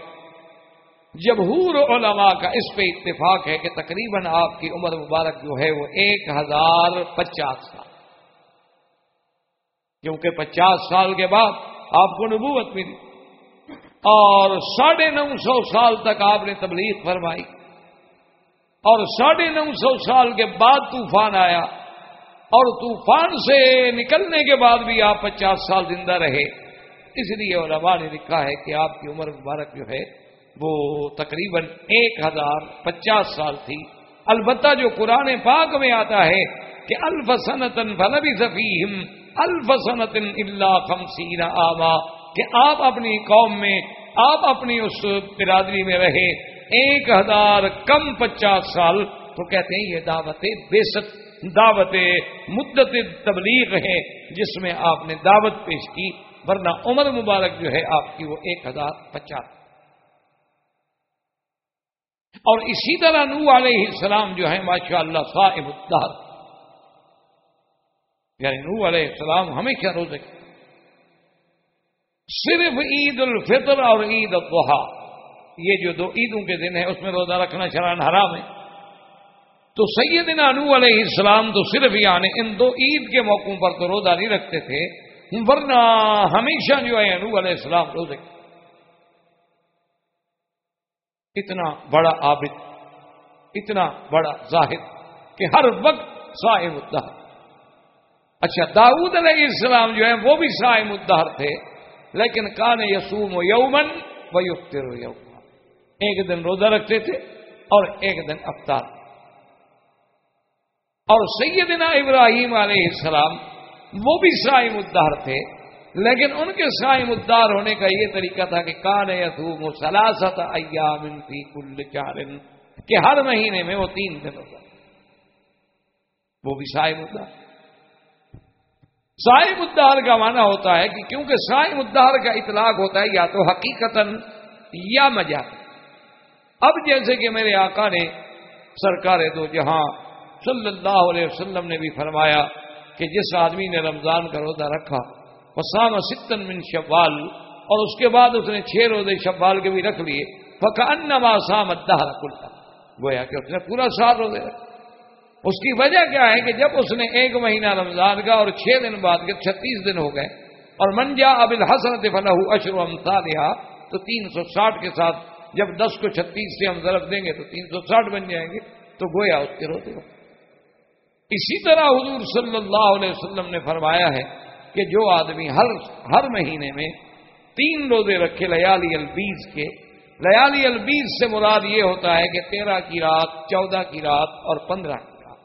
جمہور علماء کا اس پہ اتفاق ہے کہ تقریباً آپ کی عمر مبارک جو ہے وہ ایک ہزار پچاس سال۔ کیونکہ پچاس سال کے بعد آپ کو نبوت ملی اور ساڑھے نو سو سال تک آپ نے تبلیغ فرمائی۔ اور ساڑھے نو سو سال کے بعد طوفان آیا اور طوفان سے نکلنے کے بعد بھی آپ پچاس سال زندہ رہے۔ اس لیے علماء نے لکھا ہے کہ آپ کی عمر مبارک جو ہے وہ تقریباً ایک ہزار پچاس سال تھی۔ البتہ جو قرآن پاک میں آتا ہے کہ الف صنعتن فنبی سفیم الف اللہ خمسین آما، کہ آپ اپنی قوم میں، آپ اپنی اس برادری میں رہے۔ ایک ہزار کم پچاس سال تو کہتے ہیں یہ دعوت بے دعوت مدت تبلیغ ہے جس میں آپ نے دعوت پیش کی ورنہ عمر مبارک جو ہے آپ کی وہ ایک ہزار پچاس اور اسی طرح نو علیہ السلام جو ہے ماشاء اللہ صاحب الدار یعنی نو علیہ السلام ہمیشہ روزے صرف عید الفطر اور عید الضحا یہ جو دو عیدوں کے دن ہیں، اس میں روزہ رکھنا شران حرام ہے۔ تو سیدنا انو علیہ السلام تو صرف یعنی ان دو عید کے موقعوں پر تو روزہ نہیں رکھتے تھے۔ ورنہ ہمیشہ جو ہے انو علیہ السلام روزے۔ اتنا بڑا عابد، اتنا بڑا زاہد کہ ہر وقت صاحب الدہر۔ اچھا داؤد علیہ السلام جو ہے، وہ بھی صاحب الدہر تھے، لیکن کان یسوم و یومن و و یوم۔ ایک دن روزہ رکھتے تھے اور ایک دن افطار۔ اور سیدنا ابراہیم علیہ السلام وہ بھی سائم الدار تھے، لیکن ان کے سائم الدار ہونے کا یہ طریقہ تھا کہ کان یتوم سلاست ایام فی کل چارن کہ ہر مہینے میں وہ تین دن ہوتا۔ وہ بھی سائم الدار سائم الدار کا معنی ہوتا ہے کہ کیونکہ سائم الدار کا اطلاق ہوتا ہے یا تو حقیقت یا مجاز اب جیسے کہ میرے آقا نے سرکار دو جہاں صلی اللہ علیہ وسلم نے بھی فرمایا کہ جس آدمی نے رمضان کا روزہ رکھا وسام ستن من شوال، اور اس کے بعد اس نے چھ روزے شوال کے بھی رکھ لیے فکا سام ادہ کلتا گویا کہ اس نے پورا سال روزے رکھا اس کی وجہ کیا ہے کہ جب اس نے ایک مہینہ رمضان کا اور چھ دن بعد کے چھتیس دن ہو گئے، اور منجا اب الحسن فلاح اشر و تو تین سو ساٹھ کے ساتھ جب دس کو چھتیس سے ہم ضرب دیں گے تو تین سو ساٹھ بن جائیں گے، تو گویا اس کے روزے ہو اسی طرح حضور صلی اللہ علیہ وسلم نے فرمایا ہے کہ جو آدمی ہر ہر مہینے میں تین روزے رکھے لیالی البیز کے، لیالی البیز سے مراد یہ ہوتا ہے کہ تیرہ کی رات، چودہ کی رات اور پندرہ کی رات۔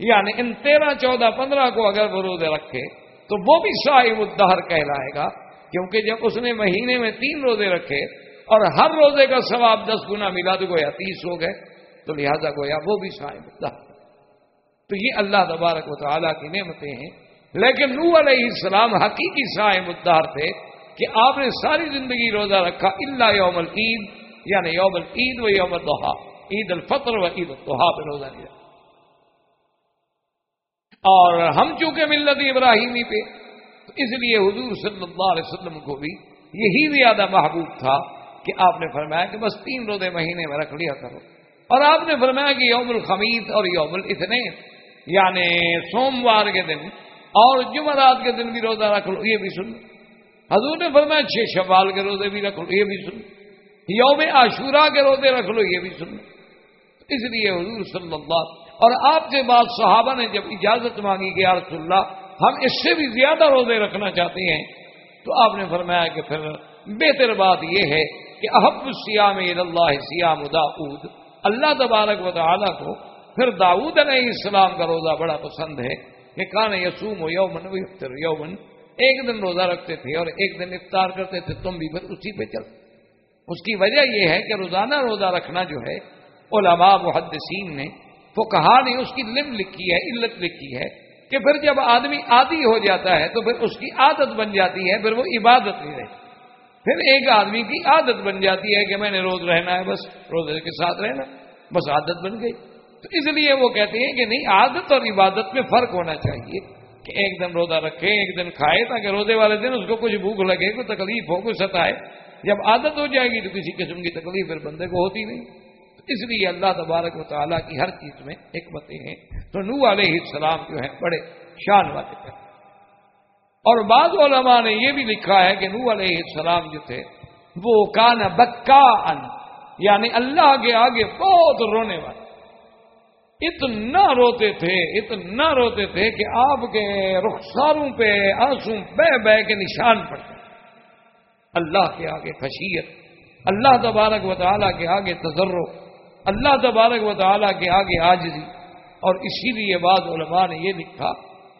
یعنی ان تیرہ، چودہ، پندرہ کو اگر وہ روزے رکھے تو وہ بھی صاحب الدہر کہلائے گا، کیونکہ جب اس نے مہینے میں تین روزے رکھے اور ہر روزے کا ثواب دس گنا ملا تو گویا تیس ہو گئے، تو لہذا گویا وہ بھی صاحب تو یہ اللہ تبارک و تعالیٰ کی نعمتیں ہیں۔ لیکن نو علیہ السلام حقیقی صاحب مدار تھے کہ آپ نے ساری زندگی روزہ رکھا اللہ یوم العید یعنی یوم العید و یوم الدحا عید الفطر و عید الدحا پہ روزہ لیا اور ہم چونکہ ملت ابراہیمی پہ، تو اس لیے حضور صلی اللہ علیہ وسلم کو بھی یہی زیادہ محبوب تھا۔ کہ آپ نے فرمایا کہ بس تین روزے مہینے میں رکھ لیا کرو۔ اور آپ نے فرمایا کہ یوم الخمیز اور یوم الاثنین یعنی سوموار کے دن اور جمعرات کے دن بھی روزہ رکھ لو، یہ بھی سن۔ حضور نے فرمایا چھ شوال کے روزے بھی رکھ لو، یہ بھی سن۔ یوم عاشورہ کے روزے رکھ لو، یہ بھی سن۔ اس لیے حضور صلی اللہ اور آپ کے بعد صحابہ نے جب اجازت مانگی کہ رسول اللہ، ہم اس سے بھی زیادہ روزے رکھنا چاہتے ہیں، تو آپ نے فرمایا کہ پھر بہتر بات یہ ہے کہ احب سیام اللہ سیام داود اللہ تبارک و تعالیٰ کو پھر داود علیہ السلام کا روزہ بڑا پسند ہے. کہ کان یسوم و یومن یومن. ایک دن روزہ رکھتے تھے اور ایک دن افطار کرتے تھے. تم بھی پھر اسی پہ چل. اس کی وجہ یہ ہے کہ روزانہ روزہ رکھنا جو ہے، علماء محدثین نے وہ کہا اس کی لم لکھی ہے، علت لکھی ہے کہ پھر جب آدمی عادی ہو جاتا ہے تو پھر اس کی عادت بن جاتی ہے، پھر وہ عبادت نہیں رہتی پھر ایک آدمی کی عادت بن جاتی ہے کہ میں نے روز رہنا ہے، بس روزے کے ساتھ رہنا، بس عادت بن گئی۔ تو اس لیے وہ کہتے ہیں کہ نہیں، عادت اور عبادت میں فرق ہونا چاہیے کہ ایک دن روزہ رکھے ایک دن کھائے تاکہ روزے والے دن اس کو کچھ بھوک لگے، کوئی تکلیف ہو، کوئی ستائے جب عادت ہو جائے گی تو کسی قسم کی تکلیف پھر بندے کو ہوتی نہیں۔ تو اس لیے اللہ تبارک و تعالیٰ کی ہر چیز میں حکمتیں ہیں۔ تو نو علیہ السلام جو ہیں، بڑے شان والے تھے اور بعض علماء نے یہ بھی لکھا ہے کہ نو علیہ السلام جو تھے، وہ کان بکا ان یعنی اللہ کے آگے بہت رونے والے۔ اتنا روتے تھے، اتنا روتے تھے کہ آپ کے رخساروں پہ آنسو بہ بہ کے نشان پڑتے۔ اللہ کے آگے خشیت، اللہ تبارک و تعالیٰ کے آگے تجرو اللہ تبارک و تعالیٰ کے آگے آجزی اور اسی لیے بعض علماء نے یہ لکھا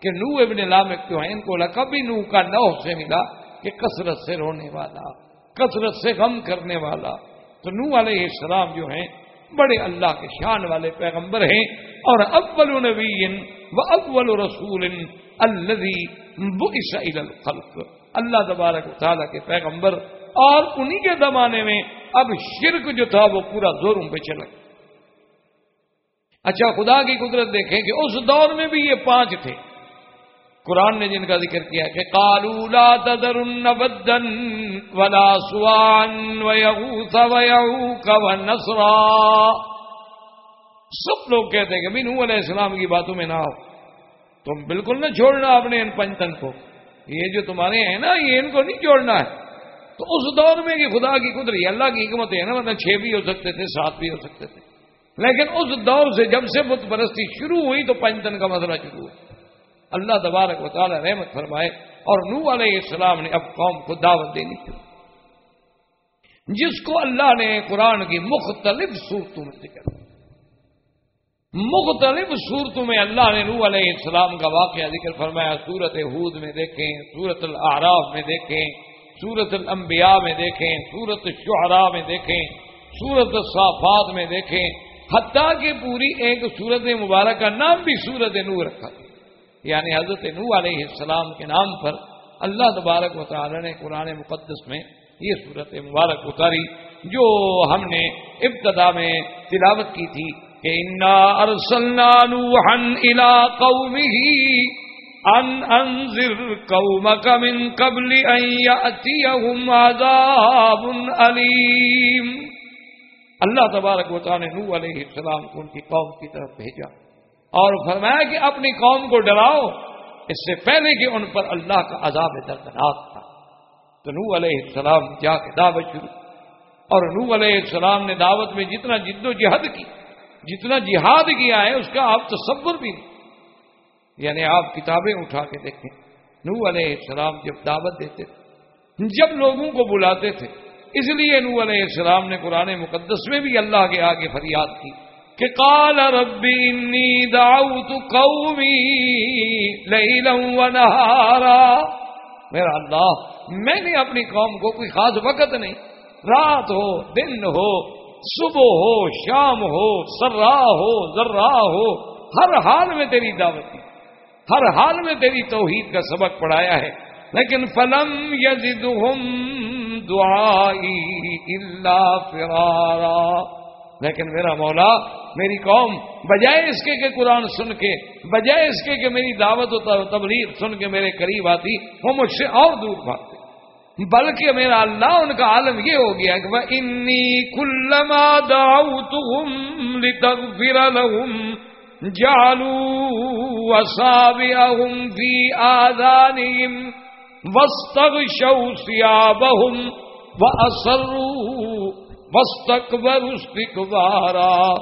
کہ نو ابن لامک جو ہیں؟ ان کو لقب نو کا نو سے ملا کہ کثرت سے رونے والا، کثرت سے غم کرنے والا۔ تو نو علیہ السلام جو ہیں، بڑے اللہ کے شان والے پیغمبر ہیں۔ اور اول نبی و اول رسول الذي بعث الى الخلق۔ اللہ تبارک و تعالیٰ کے پیغمبر۔ اور انہی کے زمانے میں اب شرک جو تھا، وہ پورا زوروں پہ چلا۔ اچھا خدا کی قدرت دیکھیں کہ اس دور میں بھی یہ پانچ تھے۔ قرآن نے جن کا ذکر کیا کہ کالو لا تذرن بدن ولا سوان ویغوث ویعوک ونصرا۔ سب لوگ کہتے ہیں کہ بھی نوح علیہ السلام کی باتوں میں نہ ہو تم بالکل نہ چھوڑنا اپنے ان پنچتن کو۔ یہ جو تمہارے ہیں نا، یہ ان کو نہیں چھوڑنا ہے۔ تو اس دور میں کہ خدا کی قدرت اللہ کی حکمت ہے نا مطلب چھ بھی ہو سکتے تھے، سات بھی ہو سکتے تھے۔ لیکن اس دور سے جب سے بت پرستی شروع ہوئی تو پنچتن کا مسئلہ شروع ہوا۔ اللہ تبارک و تعالی رحمت فرمائے اور نو علیہ السلام نے اب قوم کو دعوت دینی تھی جس کو اللہ نے قرآن کی مختلف صورتوں میں ذکر مختلف صورتوں میں اللہ نے نو علیہ السلام کا واقعہ ذکر فرمایا۔ سورت حود میں دیکھیں سورت العراف میں دیکھیں سورت الانبیاء میں دیکھیں سورت شہرا میں دیکھیں سورت الصافات میں دیکھیں۔ حتیٰ کہ پوری ایک سورت مبارک کا نام بھی سورت نو رکھا یعنی حضرت نو علیہ السلام کے نام پر اللہ تبارک و تعالی نے قرآن مقدس میں یہ صورت مبارک اتاری، جو ہم نے ابتدا میں تلاوت کی تھی کہ انا ارسلنا نوحا الى قومه ان انذر قومك من قبل ان ياتيهم عذاب اليم اللہ تبارک و تعالی نے نوح علیہ السلام کو ان کی قوم کی طرف بھیجا۔ اور فرمایا کہ اپنی قوم کو ڈراؤ، اس سے پہلے کہ ان پر اللہ کا عذاب دردناک تھا۔ تو نو علیہ السلام جا کے دعوت شروع۔ اور نو علیہ السلام نے دعوت میں جتنا جد و جہد کی، جتنا جہاد کیا ہے، اس کا آپ تصور بھی نہیں۔ یعنی آپ کتابیں اٹھا کے دیکھیں۔ نو علیہ السلام جب دعوت دیتے تھے، جب لوگوں کو بلاتے تھے، اس لیے نو علیہ السلام نے قرآن مقدس میں بھی اللہ کے آگے فریاد کی۔ کہ قال ربی انی دعوت قومی لیلا و نہارا۔ میرا اللہ، میں نے اپنی قوم کو کوئی خاص وقت نہیں۔ رات ہو، دن ہو، صبح ہو، شام ہو، سرا ہو، ذرا ہو۔ ہر حال میں تیری دعوت دی ہر حال میں تیری توحید کا سبق پڑھایا ہے۔ لیکن فلم یزدہم دعائی اللہ فرارا۔ لیکن میرا مولا، میری قوم، بجائے اس کے کہ قرآن سن کے، بجائے اس کے کہ میری دعوت و تبلیغ سن کے میرے قریب آتی، وہ مجھ سے اور دور بھاگتے۔ بلکہ میرا اللہ، ان کا عالم یہ ہو گیا کہ وہ انی کلما دعوتهم لتغفر لهم جعلوا وصابعهم في آذانهم واستغشوا ثيابهم وأصروا واستكبروا استكبارا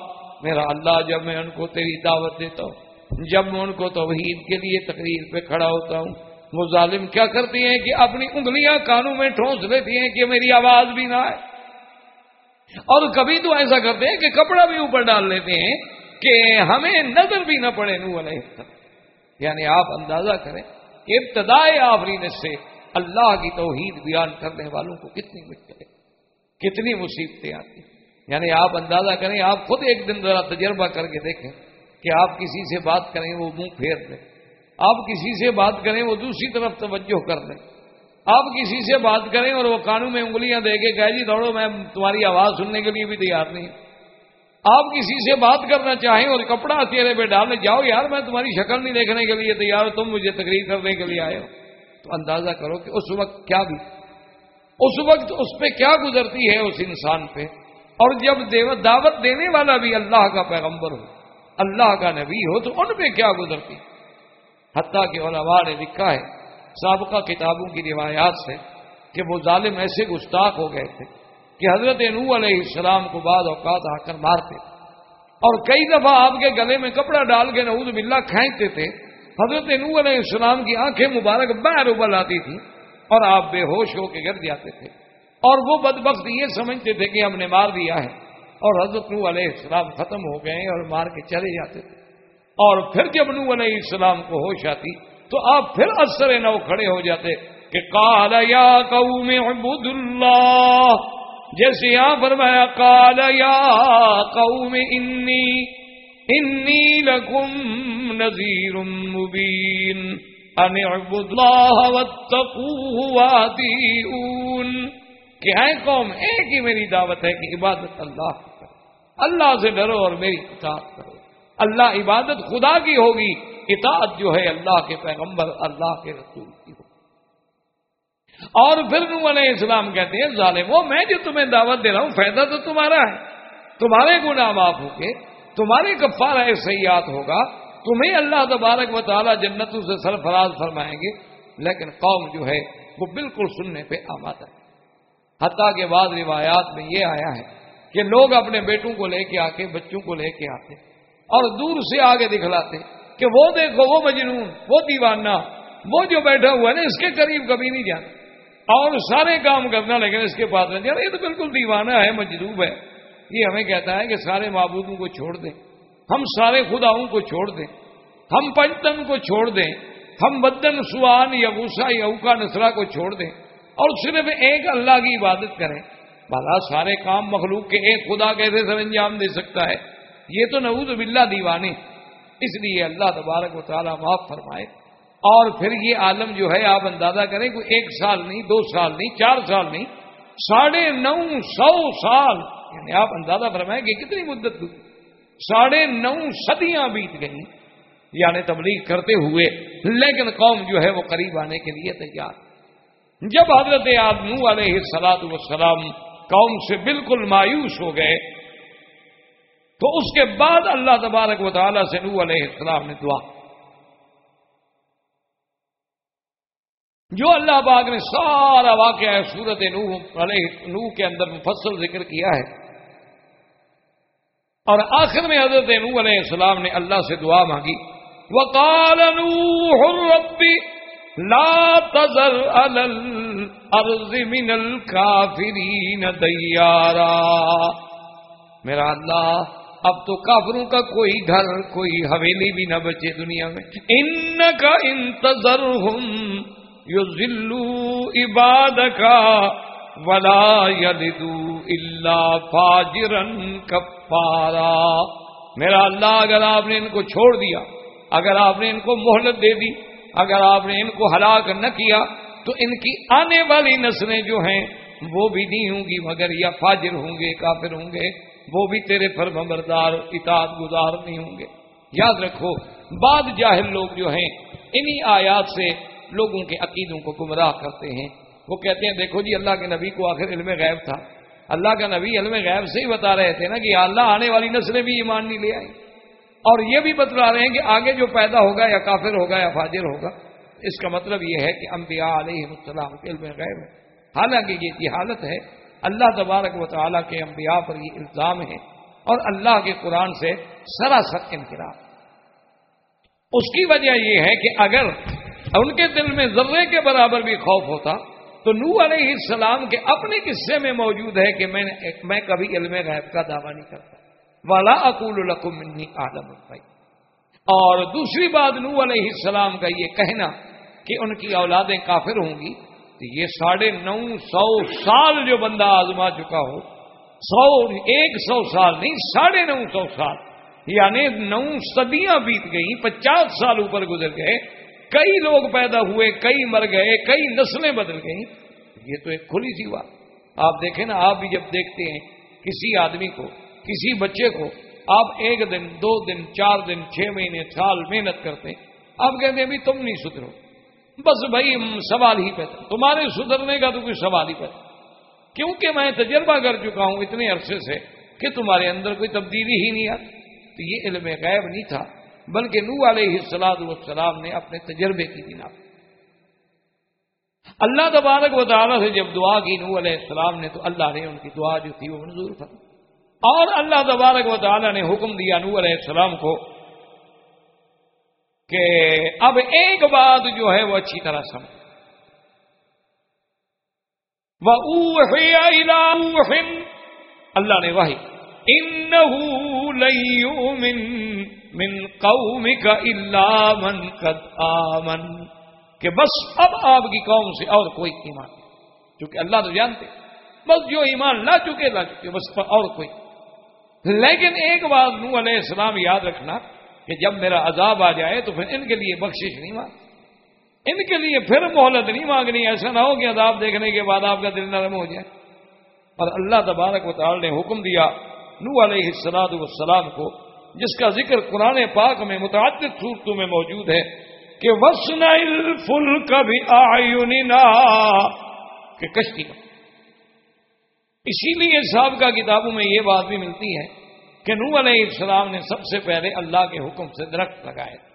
میرا اللہ، جب میں ان کو تیری دعوت دیتا ہوں، جب میں ان کو توحید کے لیے تقریر پہ کھڑا ہوتا ہوں، وہ ظالم کیا کرتی ہیں کہ اپنی انگلیاں کانوں میں ٹھونس لیتی ہیں کہ میری آواز بھی نہ آئے؟ اور کبھی تو ایسا کرتے ہیں کہ کپڑا بھی اوپر ڈال لیتے ہیں کہ ہمیں نظر بھی نہ پڑے نو علیہ السلام۔ یعنی آپ اندازہ کریں کہ ابتدائے آفرین سے اللہ کی توحید بیان کرنے والوں کو کتنی مشکلیں کتنی مصیبتیں آتی یعنی آپ اندازہ کریں، آپ خود ایک دن ذرا تجربہ کر کے دیکھیں کہ آپ کسی سے بات کریں، وہ منہ پھیر دیں آپ کسی سے بات کریں، وہ دوسری طرف توجہ کر دیں آپ کسی سے بات کریں اور وہ قانون میں انگلیاں دے کے کہہ جی دوڑو، میں تمہاری آواز سننے کے لیے بھی تیار نہیں آپ کسی سے بات کرنا چاہیں اور کپڑا چہرے پہ ڈالنے، جاؤ یار، میں تمہاری شکل نہیں دیکھنے کے لیے تیار ہو تم مجھے تقریر کرنے کے لیے آئے ہو۔ تو اندازہ کرو کہ اس وقت کیا بھی اس وقت اس پہ کیا گزرتی ہے اس انسان پہ؟ اور جب دعوت دینے والا بھی اللہ کا پیغمبر ہو، اللہ کا نبی ہو، تو ان پہ کیا گزرتی؟ حتیٰ کہ علماء نے لکھا ہے، سابقہ کتابوں کی روایات سے، کہ وہ ظالم ایسے گستاخ ہو گئے تھے کہ حضرت نو علیہ السلام کو بعد اوقات آ کر مارتے۔ اور کئی دفعہ آپ کے گلے میں کپڑا ڈال کے نعوذ باللہ کھینچتے تھے۔ حضرت نو علیہ السلام کی آنکھیں مبارک بیر ابل آتی تھی اور آپ بے ہوش ہو کے گر جاتے تھے۔ اور وہ بدبخت یہ سمجھتے تھے کہ ہم نے مار دیا ہے۔ اور حضرت نو علیہ السلام ختم ہو گئے اور مار کے چلے جاتے تھے۔ اور پھر جب نو علیہ السلام کو ہوش آتی تو آپ پھر اثر نو کھڑے ہو جاتے کہ کال یا قوم عبد اللہ جیسے یہاں فرمایا کال یا قوم انی انی لکم نذیر مبین۔ ان عبد اللہ واتقوه واتیئون کہ ہے قوم، ایک ہی میری دعوت ہے کہ عبادت اللہ اللہ سے ڈرو اور میری اطاعت کرو۔ اللہ عبادت خدا کی ہوگی، اطاعت جو ہے اللہ کے پیغمبر، اللہ کے رسول کی ہوگی۔ اور پھر نو علیہ السلام کہتے ہیں ظالم میں جو تمہیں دعوت دے رہا ہوں، فائدہ تو تمہارا ہے۔ تمہارے گناہ معاف ہوں گے، تمہارے کفار سیاحت ہوگا۔ تمہیں اللہ تبارک و تعالیٰ جنتوں سے سرفراز فرمائیں گے، لیکن قوم جو ہے، وہ بالکل سننے پہ آمادہ ہے۔ حتیٰ کے بعد روایات میں یہ آیا ہے کہ لوگ اپنے بیٹوں کو لے کے آ کے بچوں کو لے کے آتے اور دور سے آگے دکھلاتے کہ وہ دیکھو، وہ مجنون، وہ دیوانہ، وہ جو بیٹھا ہوا ہے نا، اس کے قریب کبھی نہیں جانا اور سارے کام کرنا، لیکن اس کے پاس نہیں جانا۔ یہ تو بالکل دیوانہ ہے مجروب ہے۔ یہ ہمیں کہتا ہے کہ سارے معبودوں کو چھوڑ دیں۔ ہم سارے خداؤں کو چھوڑ دیں۔ ہم پنچتن کو چھوڑ دیں۔ ہم بدن سوان یا غصہ یا اوکا نسرا کو چھوڑ دیں۔ اور صرف ایک اللہ کی عبادت کریں۔ بھلا سارے کام مخلوق کے ایک خدا کیسے سر انجام دے سکتا ہے؟ یہ تو نعوذ باللہ دیوانے۔ اس لیے اللہ تبارک و تعالیٰ معاف فرمائے۔ اور پھر یہ عالم جو ہے، آپ اندازہ کریں کوئی ایک سال نہیں، دو سال نہیں، چار سال نہیں، ساڑھے نو سو سال یعنی آپ اندازہ فرمائیں کہ کتنی مدت ساڑھے نو صدیاں بیت گئیں یعنی تبلیغ کرتے ہوئے، لیکن قوم جو ہے وہ قریب آنے کے لیے تیار۔ جب حضرت آدم علیہ سلاد وسلام قوم سے بالکل مایوس ہو گئے، تو اس کے بعد اللہ تبارک و تعالیٰ سے نو علیہ السلام نے دعا۔ جو اللہ باغ نے سارا واقعہ ہے سورت نو علیہ نو کے اندر مفصل ذکر کیا ہے اور آخر میں حضرت نو علیہ السلام نے اللہ سے دعا مانگی۔ وقال نوح رب لا تذر على الارض من الكافرين ديارا میرا اللہ، اب تو کافروں کا کوئی گھر، کوئی حویلی بھی نہ بچے دنیا میں۔ ان کا انتظر ہوں یو ذلو عباد کا ولا یلدو اللہ فاجرن کفارا میرا اللہ، اگر آپ نے ان کو چھوڑ دیا، اگر آپ نے ان کو مہلت دے دی، اگر آپ نے ان کو ہلاک نہ کیا، تو ان کی آنے والی نسلیں جو ہیں، وہ بھی نہیں ہوں گی، مگر یا فاجر ہوں گے، کافر ہوں گے، وہ بھی تیرے پر بردار اطاعت گزار نہیں ہوں گے۔ یاد رکھو بعد جاہل لوگ جو ہیں، انہی آیات سے لوگوں کے عقیدوں کو گمراہ کرتے ہیں۔ وہ کہتے ہیں دیکھو جی اللہ کے نبی کو آخر علم غیب تھا۔ اللہ کا نبی علم غیب سے ہی بتا رہے تھے نا کہ اللہ آنے والی نسلیں بھی ایمان نہیں لے آئی اور یہ بھی بتلا رہے ہیں کہ آگے جو پیدا ہوگا یا کافر ہوگا یا فاجر ہوگا، اس کا مطلب یہ ہے کہ انبیاء علیہ السلام علم غیب ہے حالانکہ یہ حالت ہے، اللہ تبارک و تعالیٰ کے انبیاء پر یہ الزام ہے اور اللہ کے قرآن سے سراسر انقراب اس کی وجہ یہ ہے کہ اگر ان کے دل میں ذرے کے برابر بھی خوف ہوتا تو نو علیہ السلام کے اپنے قصے میں موجود ہے کہ میں میں کبھی علم غیب کا دعویٰ نہیں کرتا۔ والا اکول القم عالم بھائی اور دوسری بات نو علیہ السلام کا یہ کہنا کہ ان کی اولادیں کافر ہوں گی، تو یہ ساڑھے نو سو سال جو بندہ آزما چکا ہو، سو ایک سو سال نہیں، ساڑھے نو سو سال یعنی نو صدیاں بیت گئی پچاس سال اوپر گزر گئے کئی لوگ پیدا ہوئے، کئی مر گئے، کئی نسلیں بدل گئیں۔ یہ تو ایک کھلی سی بات۔ آپ دیکھیں نا، آپ بھی جب دیکھتے ہیں کسی آدمی کو، کسی بچے کو، آپ ایک دن، دو دن، چار دن، چھ مہینے، سال محنت کرتے آپ کہتے ہیں، بھی تم نہیں سدھرو۔ بس بھائی سوال ہی پیدا۔ تمہارے سدھرنے کا تو کوئی سوال ہی پیدا۔ کیونکہ میں تجربہ کر چکا ہوں اتنے عرصے سے کہ تمہارے اندر کوئی تبدیلی ہی نہیں آتی تو یہ علم غیب نہیں تھا۔ بلکہ نو علیہ السلاد والسلام نے اپنے تجربے کی بنا اللہ تبارک و تعالیٰ سے جب دعا کی نو علیہ السلام نے، تو اللہ نے ان کی دعا جو تھی وہ منظور تھا اور اللہ تبارک و تعالیٰ نے حکم دیا نور علیہ السلام کو کہ اب ایک بات جو ہے وہ اچھی طرح سمجھ۔ وہ اللہ نے وہی ان من قومك الا من قد آمن، کہ بس اب آپ کی قوم سے اور کوئی ایمان چونکہ اللہ تو جانتے، بس جو ایمان لا چکے لا چکے، بس اور کوئی۔ لیکن ایک بات نو علیہ السلام یاد رکھنا، کہ جب میرا عذاب آ جائے تو پھر ان کے لیے بخشش نہیں مانگ، ان کے لیے پھر مہلت نہیں مانگنی، ایسا نہ ہو کہ عذاب دیکھنے کے بعد آپ کا دل نرم ہو جائے۔ اور اللہ تبارک و تعالی نے حکم دیا نو علیہ السلاد والسلام کو جس کا ذکر قرآن پاک میں متعدد صورتوں میں موجود ہے کہ وسن فل کبھی کہ کشتی کا اسی لیے سابقہ کتابوں میں یہ بات بھی ملتی ہے کہ نو علیہ السلام نے سب سے پہلے اللہ کے حکم سے درخت لگائے۔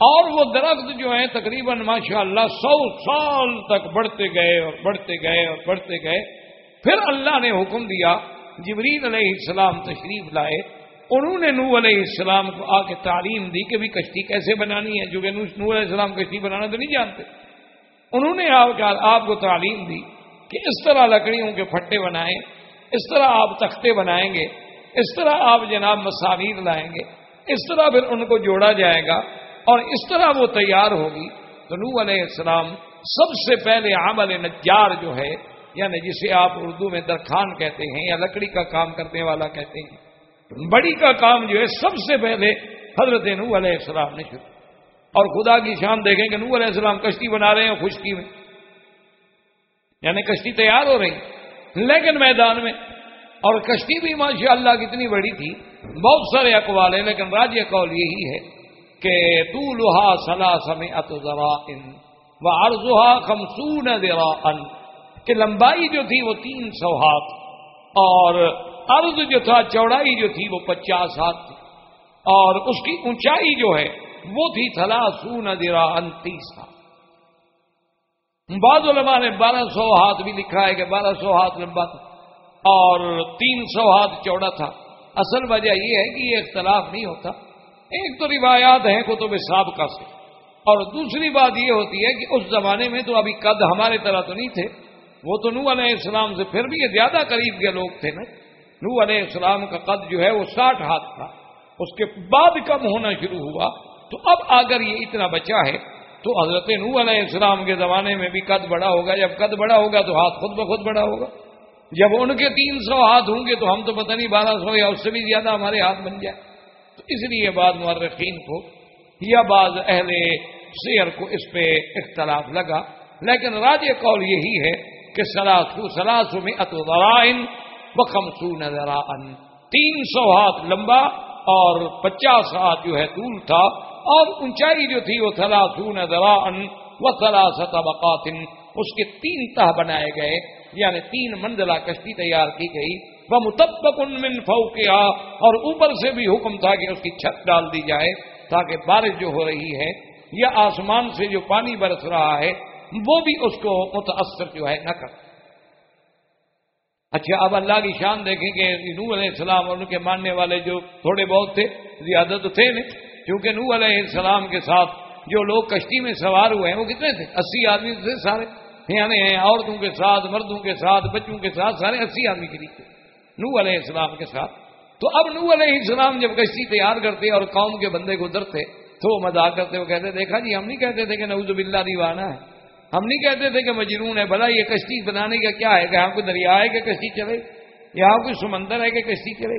اور وہ درخت جو ہیں تقریباً ماشاء اللہ سو سال تک بڑھتے گئے اور بڑھتے گئے اور بڑھتے گئے۔ پھر اللہ نے حکم دیا، جبریل علیہ السلام تشریف لائے۔ انہوں نے نو علیہ السلام کو آ کے تعلیم دی کہ بھی کشتی کیسے بنانی ہے، جو کہ نو علیہ السلام کشتی بنانا تو نہیں جانتے۔ انہوں نے آپ کو تعلیم دی کہ اس طرح لکڑیوں کے پھٹے بنائیں، اس طرح آپ تختے بنائیں گے، اس طرح آپ جناب مساویر لائیں گے، اس طرح پھر ان کو جوڑا جائے گا اور اس طرح وہ تیار ہوگی۔ تو نو علیہ السلام سب سے پہلے عمل نجار جو ہے یعنی جسے آپ اردو میں درخان کہتے ہیں یا لکڑی کا کام کرنے والا کہتے ہیں بڑی کا کام جو ہے سب سے پہلے حضرت نو علیہ السلام نے شروع اور خدا کی شان دیکھیں کہ نو علیہ السلام کشتی بنا رہے ہیں خشکی میں۔ یعنی کشتی تیار ہو رہی لیکن میدان میں۔ اور کشتی بھی ماشاء اللہ کتنی بڑی تھی، بہت سارے اقوال ہیں، لیکن راج قول یہی ہے کہ تو لوہا سلا سمے ات ان و خمسون ان کہ لمبائی جو تھی وہ تین سو ہاتھ اور ارض جو تھا، چوڑائی جو تھی، وہ پچاس ہاتھ تھی۔ اور اس کی اونچائی جو ہے، وہ تھی تھلا سون درا انتیس ہاتھ۔ بعض علماء نے بارہ سو ہاتھ بھی لکھا ہے کہ بارہ سو ہاتھ لمبا تھا۔ اور تین سو ہاتھ چوڑا تھا۔ اصل وجہ یہ ہے کہ یہ اختلاف نہیں ہوتا۔ ایک تو روایات ہیں کتب سابقہ سے۔ اور دوسری بات یہ ہوتی ہے کہ اس زمانے میں تو ابھی قد ہمارے طرح تو نہیں تھے۔ وہ تو نو علیہ السلام سے پھر بھی یہ زیادہ قریب کے لوگ تھے نا۔ نو علیہ السلام کا قد جو ہے وہ ساٹھ ہاتھ تھا، اس کے بعد کم ہونا شروع ہوا؟ تو اب اگر یہ اتنا بچا ہے، تو حضرت نو علیہ السلام کے زمانے میں بھی قد بڑا ہوگا، جب قد بڑا ہوگا تو ہاتھ خود بخود بڑا ہوگا۔ جب ان کے تین سو ہاتھ ہوں گے تو ہم تو پتہ نہیں بارہ سو یا اس سے بھی زیادہ ہمارے ہاتھ بن جائے تو اس لیے بعض مرخین کو یا بعض اہل شیر کو اس پہ اختلاف لگا۔ لیکن راج قول یہی ہے کہ سلاسو سلاسو میں اترائن بخم سو نظر تین سو ہاتھ لمبا اور پچاس ہاتھ جو ہے طول تھا اور اونچائی جو تھی وہ سلاسو نظر وہ سلاست بقاتن اس کے تین تہ بنائے گئے یعنی تین منزلہ کشتی تیار کی گئی. وہ متبق ان من فوقیا اور اوپر سے بھی حکم تھا کہ اس کی چھت ڈال دی جائے تاکہ بارش جو ہو رہی ہے یا آسمان سے جو پانی برس رہا ہے، وہ بھی اس کو متاثر جو ہے نہ کر اچھا اب اللہ کی شان دیکھیں کہ نو علیہ السلام اور ان کے ماننے والے جو تھوڑے بہت تھے، زیادہ تو تھے نہیں، کیونکہ نو علیہ السلام کے ساتھ جو لوگ کشتی میں سوار ہوئے ہیں، وہ کتنے تھے؟ اسی آدمی تھے سارے۔ یعنی عورتوں کے ساتھ، مردوں کے ساتھ، بچوں کے ساتھ، سارے اسی آدمی کے لیے نو علیہ السلام کے ساتھ۔ تو اب نو علیہ السلام جب کشتی تیار کرتے اور قوم کے بندے کو ڈرتے تو وہ مزاق کرتے، وہ کہتے، دیکھا جی ہم نہیں کہتے تھے کہ نوز باللہ دیوانہ ہے۔ ہم نہیں کہتے تھے کہ مجنون ہے، بھلا یہ کشتی بنانے کا کیا ہے؟ کہ یہاں کوئی دریا ہے کہ کشتی چلے؟ یہاں کوئی سمندر ہے کہ کشتی چلے؟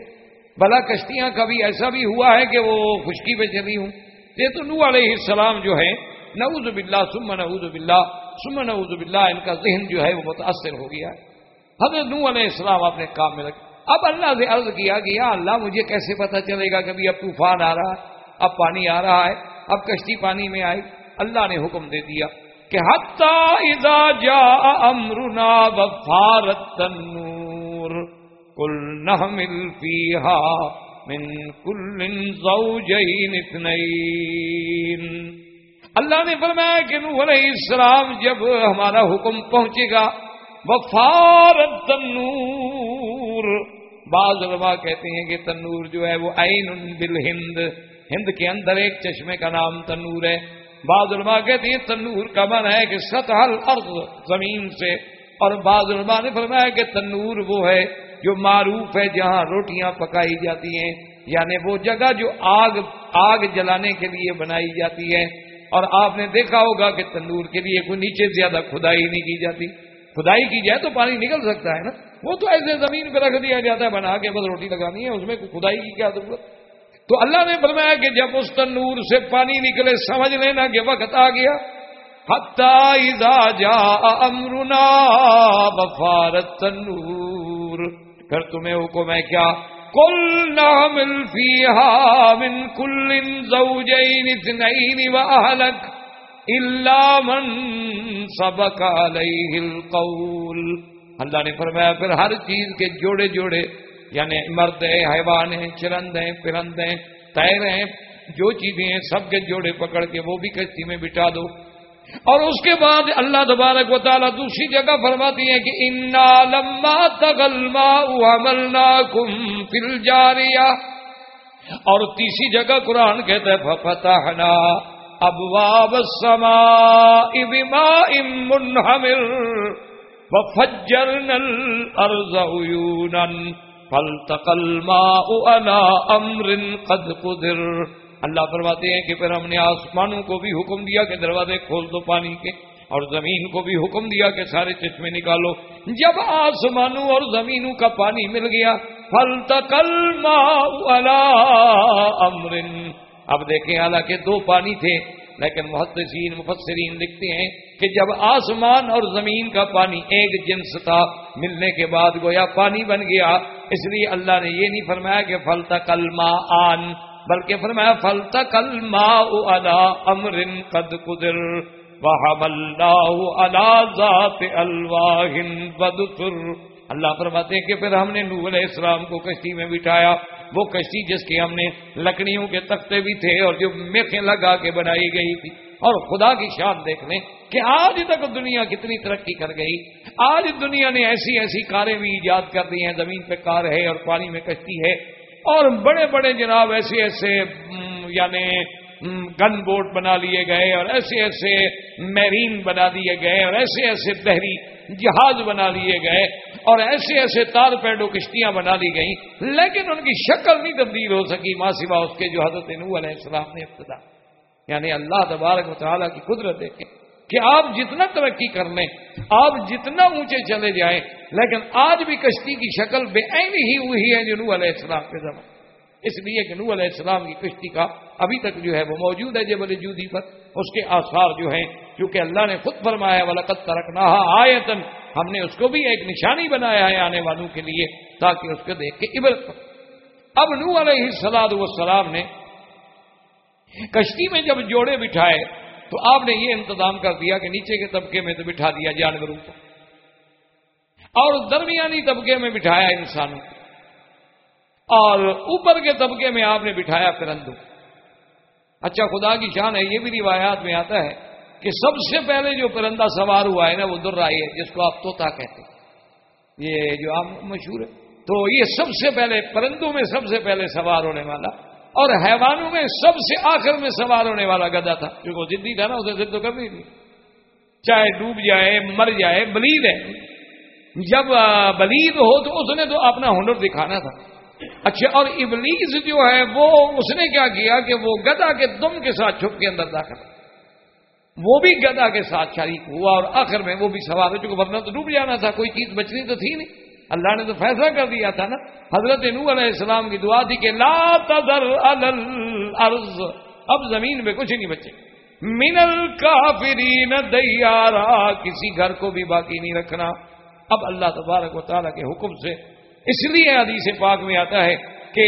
بھلا کشتیاں کبھی ایسا بھی ہوا ہے کہ وہ خشکی پہ چلی ہوں؟ یہ تو نو علیہ السلام جو ہے نعوذ باللہ سم نعوذ باللہ سم نعوذ باللہ، ان کا ذہن جو ہے وہ متاثر ہو گیا حضرت نو علیہ السلام اپنے کام میں لگے۔ اب اللہ سے عرض کیا کہ یا اللہ، مجھے کیسے پتا چلے گا کبھی اب طوفان آ رہا ہے؟ اب پانی آ رہا ہے؟ اب کشتی پانی میں آئی؟ اللہ نے حکم دے دیا۔ کہ اذا جاء امرنا وفارت تنور کل نحمل فیها من کل زوجین اثنین۔ اللہ نے فرمایا کہ نوح علیہ السلام جب ہمارا حکم پہنچے گا وفار تنور بعض علماء کہتے ہیں کہ تنور جو ہے وہ عین بالہند، ہند کے اندر ایک چشمے کا نام تنور ہے۔ بعض علماء کہتے ہیں تنور کا من ہے کہ سطح الارض زمین سے، اور بعض علماء نے فرمایا کہ تنور وہ ہے جو معروف ہے جہاں روٹیاں پکائی جاتی ہیں یعنی وہ جگہ جو آگ آگ جلانے کے لیے بنائی جاتی ہے۔ اور آپ نے دیکھا ہوگا کہ تندور کے لیے کوئی نیچے زیادہ کھدائی نہیں کی جاتی۔ کھدائی کی جائے تو پانی نکل سکتا ہے نا۔ وہ تو ایسے زمین پہ رکھ دیا جاتا ہے بنا کے، بس روٹی لگانی ہے، اس میں کھدائی کی کیا ضرورت؟ تو اللہ نے فرمایا کہ جب اس تندور سے پانی نکلے، سمجھ لینا کہ وقت آ گیا۔ جا امرنا بفارت تنور پھر تمہیں حکم ہے کیا؟ کل نعمل فيها من كل زوجين اثنين وأهلك إلا من سبق عليه القول۔ اللہ نے فرمایا، پھر ہر چیز کے جوڑے جوڑے یعنی مرد ہیں حیوان ہیں چرند ہیں پرند ہیں تیر ہیں جو چیزیں ہیں، سب کے جوڑے پکڑ کے وہ بھی کشتی میں بٹا دو۔ اور اس کے بعد اللہ تبارک و تعالیٰ دوسری جگہ فرماتی ہیں کہ انا لما تغلما عملنا کم فل جاریا اور تیسری جگہ قرآن کہتے ہیں فتحنا ابواب السماء بماء منہمر وفجرنا الارض عیونا پل تقل ما امر قد قدر۔ اللہ فرماتے ہیں کہ پھر ہم نے آسمانوں کو بھی حکم دیا کہ دروازے کھول دو پانی کے، اور زمین کو بھی حکم دیا کہ سارے چشمے نکالو۔ جب آسمانوں اور زمینوں کا پانی مل گیا پھل تکل امرن اب دیکھیں، حالانکہ دو پانی تھے، لیکن محدثین، مفسرین لکھتے ہیں کہ جب آسمان اور زمین کا پانی ایک جنس تھا، ملنے کے بعد گویا پانی بن گیا۔ اس لیے اللہ نے یہ نہیں فرمایا کہ پھل تکل آن بلکہ فرمایا پھل تکل الا امرن قد قدر اللہ فرماتے ہیں کہ پھر ہم نے نور علیہ السلام کو کشتی میں بٹھایا۔ وہ کشتی جس کی ہم نے لکڑیوں کے تختے بھی تھے اور جو میخیں لگا کے بنائی گئی تھی۔ اور خدا کی شان دیکھ لیں کہ آج تک دنیا کتنی ترقی کر گئی۔ آج دنیا نے ایسی ایسی کاریں بھی ایجاد کر دی ہیں، زمین پہ کار ہے اور پانی میں کشتی ہے۔ اور بڑے بڑے جناب ایسے ایسے یعنی گن بوٹ بنا لیے گئے اور ایسے ایسے میرین بنا دیے گئے اور ایسے ایسے بحری جہاز بنا لیے گئے اور ایسے ایسے تار پیڈو کشتیاں بنا لی گئیں۔ لیکن ان کی شکل نہیں تبدیل ہو سکی، ماں سوا اس کے جو حضرت نو علیہ السلام نے ابتدا یعنی اللہ تبارک مطالعہ کی قدرت دیکھیں کہ آپ جتنا ترقی کر لیں، آپ جتنا اونچے چلے جائیں، لیکن آج بھی کشتی کی شکل بے عینی ہی ہوئی ہے جو نو علیہ السلام کے زمانے اس لیے کہ نو علیہ السلام کی کشتی کا ابھی تک جو ہے وہ موجود ہے جبل جودی پر، اس کے آثار جو ہیں، کیونکہ اللہ نے خود فرمایا ولقت ترکنا آیتن ہم نے اس کو بھی ایک نشانی بنایا ہے آنے والوں کے لیے، تاکہ اس کو دیکھ کے عبرت اب نو علیہ سلاد والسلام نے کشتی میں جب جوڑے بٹھائے تو آپ نے یہ انتظام کر دیا کہ نیچے کے طبقے میں تو بٹھا دیا جانوروں کو اور درمیانی طبقے میں بٹھایا انسانوں کو اور اوپر کے طبقے میں آپ نے بٹھایا پرندوں اچھا خدا کی شان ہے، یہ بھی روایات میں آتا ہے کہ سب سے پہلے جو پرندہ سوار ہوا ہے نا، وہ درائی ہے، جس کو آپ توتا کہتے ہیں۔ یہ جو آپ مشہور ہے۔ تو یہ سب سے پہلے، پرندوں میں سب سے پہلے سوار ہونے والا اور حیوانوں میں سب سے آخر میں سوار ہونے والا گدا تھا کیونکہ وہ جدی تھا نا اسے ضد تو کرنی تھی۔ چاہے ڈوب جائے، مر جائے بلید ہے۔ جب بلید ہو تو اس نے تو اپنا ہنر دکھانا تھا۔ اچھا اور ابلیس جو ہے، وہ اس نے کیا کیا کہ وہ گدا کے دم کے ساتھ چھپ کے اندر داخل وہ بھی گدا کے ساتھ شریک ہوا اور آخر میں وہ بھی سوال ہو چکا، ورنہ تو ڈوب جانا تھا، کوئی چیز بچنی تو تھی نہیں۔ اللہ نے تو فیصلہ کر دیا تھا نا، حضرت نو علیہ السلام کی دعا تھی کہ لا تذر الارض۔ اب زمین میں کچھ نہیں بچے۔ من الکافرین دیارا، کسی گھر کو بھی باقی نہیں رکھنا۔ اب اللہ تبارک و تعالیٰ کے حکم سے۔ اس لیے حدیث پاک میں آتا ہے کہ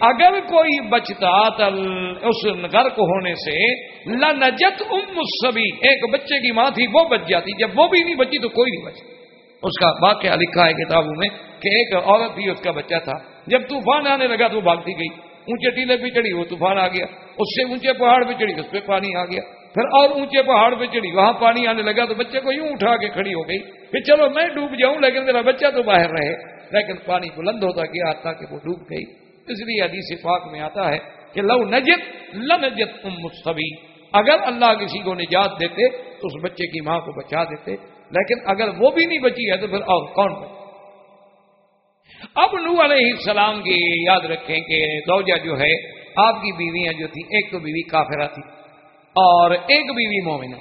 اگر کوئی بچتا تل اس غرق ہونے سے لنجت ام سبھی ایک بچے کی ماں تھی، وہ بچ جاتی۔ جب وہ بھی نہیں بچی تو کوئی نہیں بچی اس کا واقعہ لکھا ہے کتابوں میں کہ ایک عورت بھی اس کا بچہ تھا۔ جب طوفان آنے لگا تو بھاگتی گئی۔ اونچے ٹیلے پہ چڑھی، وہ طوفان آ گیا۔ اس سے اونچے پہاڑ پہ چڑھی، اس پہ پانی آ گیا۔ پھر اور اونچے پہاڑ پہ چڑھی، وہاں پانی آنے لگا تو بچے کو یوں اٹھا کے کھڑی ہو گئی۔ پھر چلو میں ڈوب جاؤں، لیکن میرا بچہ تو باہر رہے۔ لیکن پانی بلند ہوتا گیا تاکہ وہ ڈوب گئی۔ اس لیے حدیث پاک میں آتا ہے کہ لو نجت لنجت ام سبھی اگر اللہ کسی کو نجات دیتے تو اس بچے کی ماں کو بچا دیتے۔ لیکن اگر وہ بھی نہیں بچی ہے تو پھر اور کون بچے؟ اب نو علیہ السلام کی یاد رکھیں کہ دوجہ جو ہے، آپ کی بیویاں جو تھی ایک تو بیوی کافرہ تھی اور ایک بیوی مومنہ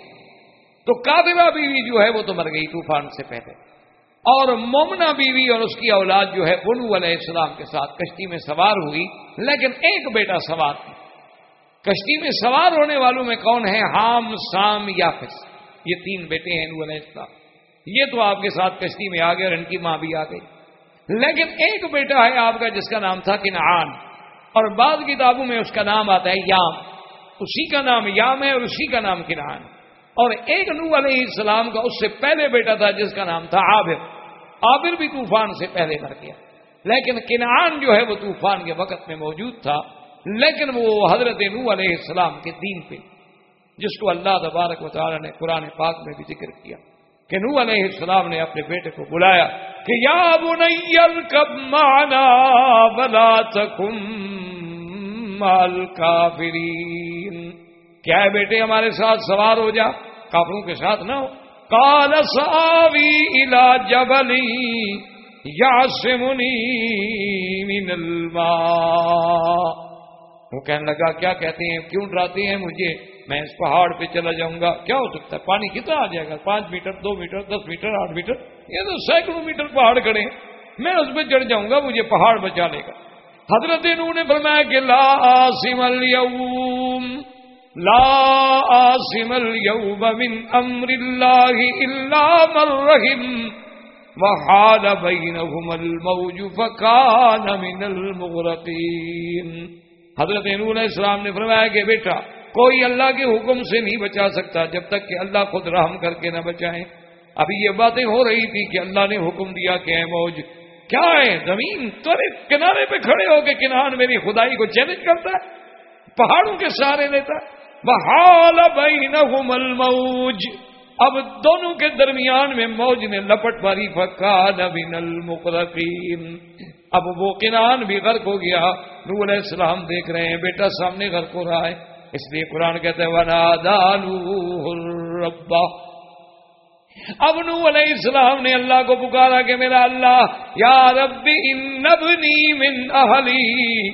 تو کافرہ بیوی جو ہے، وہ تو مر گئی طوفان سے پہلے۔ اور مومنا بیوی اور اس کی اولاد جو ہے بنو علیہ السلام کے ساتھ کشتی میں سوار ہوئی۔ لیکن ایک بیٹا سوار تھی کشتی میں سوار ہونے والوں میں کون ہے؟ حام، سام یا یہ تین بیٹے ہیں نو علیہ السلام۔ یہ تو آپ کے ساتھ کشتی میں آ گئے اور ان کی ماں بھی آ گئی لیکن ایک بیٹا ہے آپ کا جس کا نام تھا کنعان۔ اور بعض کتابوں میں اس کا نام آتا ہے یام۔ اسی کا نام یام ہے اور اسی کا نام کنعان۔ اور ایک نو علیہ السلام کا اس سے پہلے بیٹا تھا جس کا نام تھا عابر۔ عابر بھی طوفان سے پہلے مر گیا۔ لیکن کنعان جو ہے وہ طوفان کے وقت میں موجود تھا۔ لیکن وہ حضرت نو علیہ السلام کے دین پہ۔ جس کو اللہ تبارک و تعالی نے قرآن پاک میں بھی ذکر کیا کہ نو علیہ السلام نے اپنے بیٹے کو بلایا کہ یا بنیل کب مانا بلا تکم مال کافرین۔ کیا ہے بیٹے ہمارے ساتھ سوار ہو جا؟ کافروں کے ساتھ نہ ہو۔ کال ساوی الا جبلی یاسمنی من الماء۔ وہ کہنے لگا، کیا کہتے ہیں؟ کیوں ڈراتے ہیں مجھے؟ میں اس پہاڑ پہ چلا جاؤں گا۔ کیا ہو سکتا ہے؟ پانی کتنا آ جائے گا؟ پانچ میٹر، دو میٹر، دس میٹر، آٹھ میٹر؟ یہ تو سینکڑوں میٹر پہاڑ کھڑے ہیں۔ میں اس پہ چڑھ جاؤں گا، مجھے پہاڑ بچا لے گا حضرت نو نے فرمایا کہ لا آسم اليوم، لا آسم اليوم من امر اللہ الا من رحم۔ وحال بینہم الموج فکان من المغرقین۔ حضرت نو علیہ السلام نے فرمایا کہ بیٹا کوئی اللہ کے حکم سے نہیں بچا سکتا جب تک کہ اللہ خود رحم کر کے نہ بچائیں۔ ابھی یہ باتیں ہو رہی تھی کہ اللہ نے حکم دیا کہ اے موج، کیا ہے؟ زمین ترے کنارے پہ کھڑے ہو کے کنان میری خدائی کو چیلنج کرتا ہے؟ پہاڑوں کے سہارے لیتا بحال بینہم الموج۔ اب دونوں کے درمیان میں موج نے لپٹ ماری فکان من المقرقین اب وہ کنان بھی غرق ہو گیا۔ نور علیہ السلام دیکھ رہے ہیں، بیٹا سامنے غرق ہو رہا ہے۔ اس لیے قرآن کہتے ہیں ونا دانو ربا اب نو علیہ السلام نے اللہ کو پکارا کہ، میرا اللہ، یا رب ان من اہلی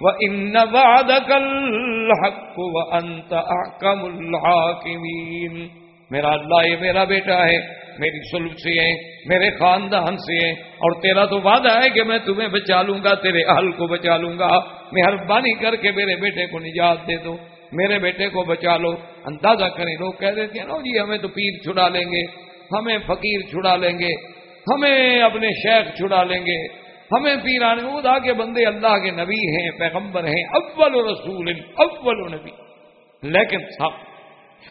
و ان وعدک الحق و انت احکم الحاکمین۔ میرا اللہ، یہ میرا بیٹا ہے، میری سلب سے ہے، میرے خاندان سے ہے، اور تیرا تو وعدہ ہے کہ میں تمہیں بچا لوں گا، تیرے اہل کو بچا لوں گا۔ مہربانی کر کے میرے بیٹے کو نجات دے دو۔ میرے بیٹے کو بچا لو، اندازہ کریں۔ لوگ کہہ دیتے ہیں نا جی ہمیں تو پیر چھڑا لیں گے، ہمیں فقیر چھڑا لیں گے، ہمیں اپنے شیخ چھڑا لیں گے، ہمیں پیران خدا کے بندے اللہ کے نبی ہیں، پیغمبر ہیں، اول و رسول، اول و نبی۔ لیکن سب،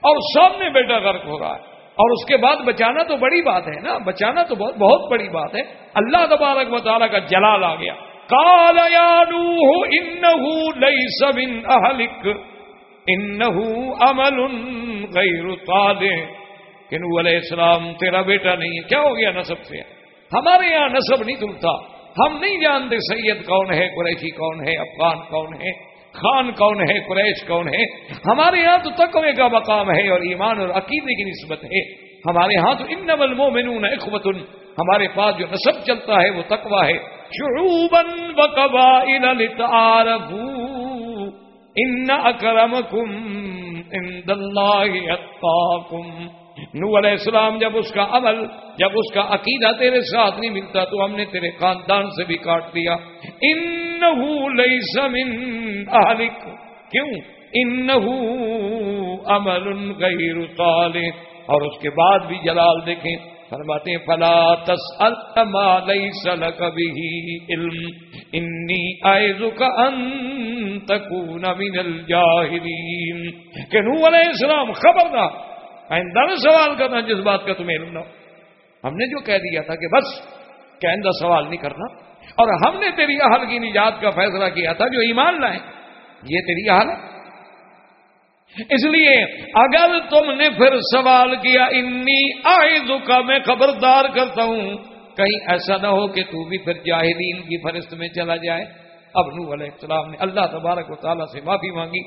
اور سامنے بیٹا غرق ہو رہا ہے۔ اور اس کے بعد بچانا تو بڑی بات ہے نا، بچانا تو بہت بہت بڑی بات ہے۔ اللہ تبارک مطالعہ کا جلال آ گیا۔ کال یا ليس من اہلک۔ عمل غیر صالح کہ نو علیہ السلام تیرا بیٹا نہیں ہے کیا ہو گیا نصب سے؟ ہمارے یہاں نصب نہیں تلتا۔ ہم نہیں جانتے سید کون ہے، قریشی کون ہے، افغان کون ہے، خان کون ہے، قریش کون ہے۔ ہمارے یہاں تو تقوی کا مقام ہے اور ایمان اور عقیدے کی نسبت ہے۔ ہمارے ہاں تو ان المؤمنون اخوت ہمارے پاس جو نصب چلتا ہے وہ تقوی ہے۔ شعوبا وقبائل لتعارفون ان اکرمکم عند اللہ اتقاکم نو علیہ السلام جب اس کا عمل، جب اس کا عقیدہ تیرے ساتھ نہیں ملتا، تو ہم نے تیرے خاندان سے بھی کاٹ دیا۔ انہو لیس من اہلک کیوں؟ انہو عمل غیر صالح۔ اور اس کے بعد بھی جلال دیکھیں۔ فرماتے ہیں، فلا تسأل ما ليس لك به علم انی اعذك ان تكون من الجاهلین کہ نوح علیہ السلام خبردار، آئندہ میں سوال کرنا جس بات کا تمہیں علم نہ ہو۔ ہم نے جو کہہ دیا تھا کہ بس کہ آئندہ سوال نہیں کرنا، اور ہم نے تیری اہل کی نجات کا فیصلہ کیا تھا جو ایمان لائیں یہ تیری اہل ہے۔ اس لیے اگر تم نے پھر سوال کیا، انی آئے کا میں خبردار کرتا ہوں. کہیں ایسا نہ ہو کہ تو بھی پھر جاہدین کی فرست میں چلا جائے۔ اب نو علیہ السلام نے اللہ تبارک و تعالیٰ سے معافی مانگی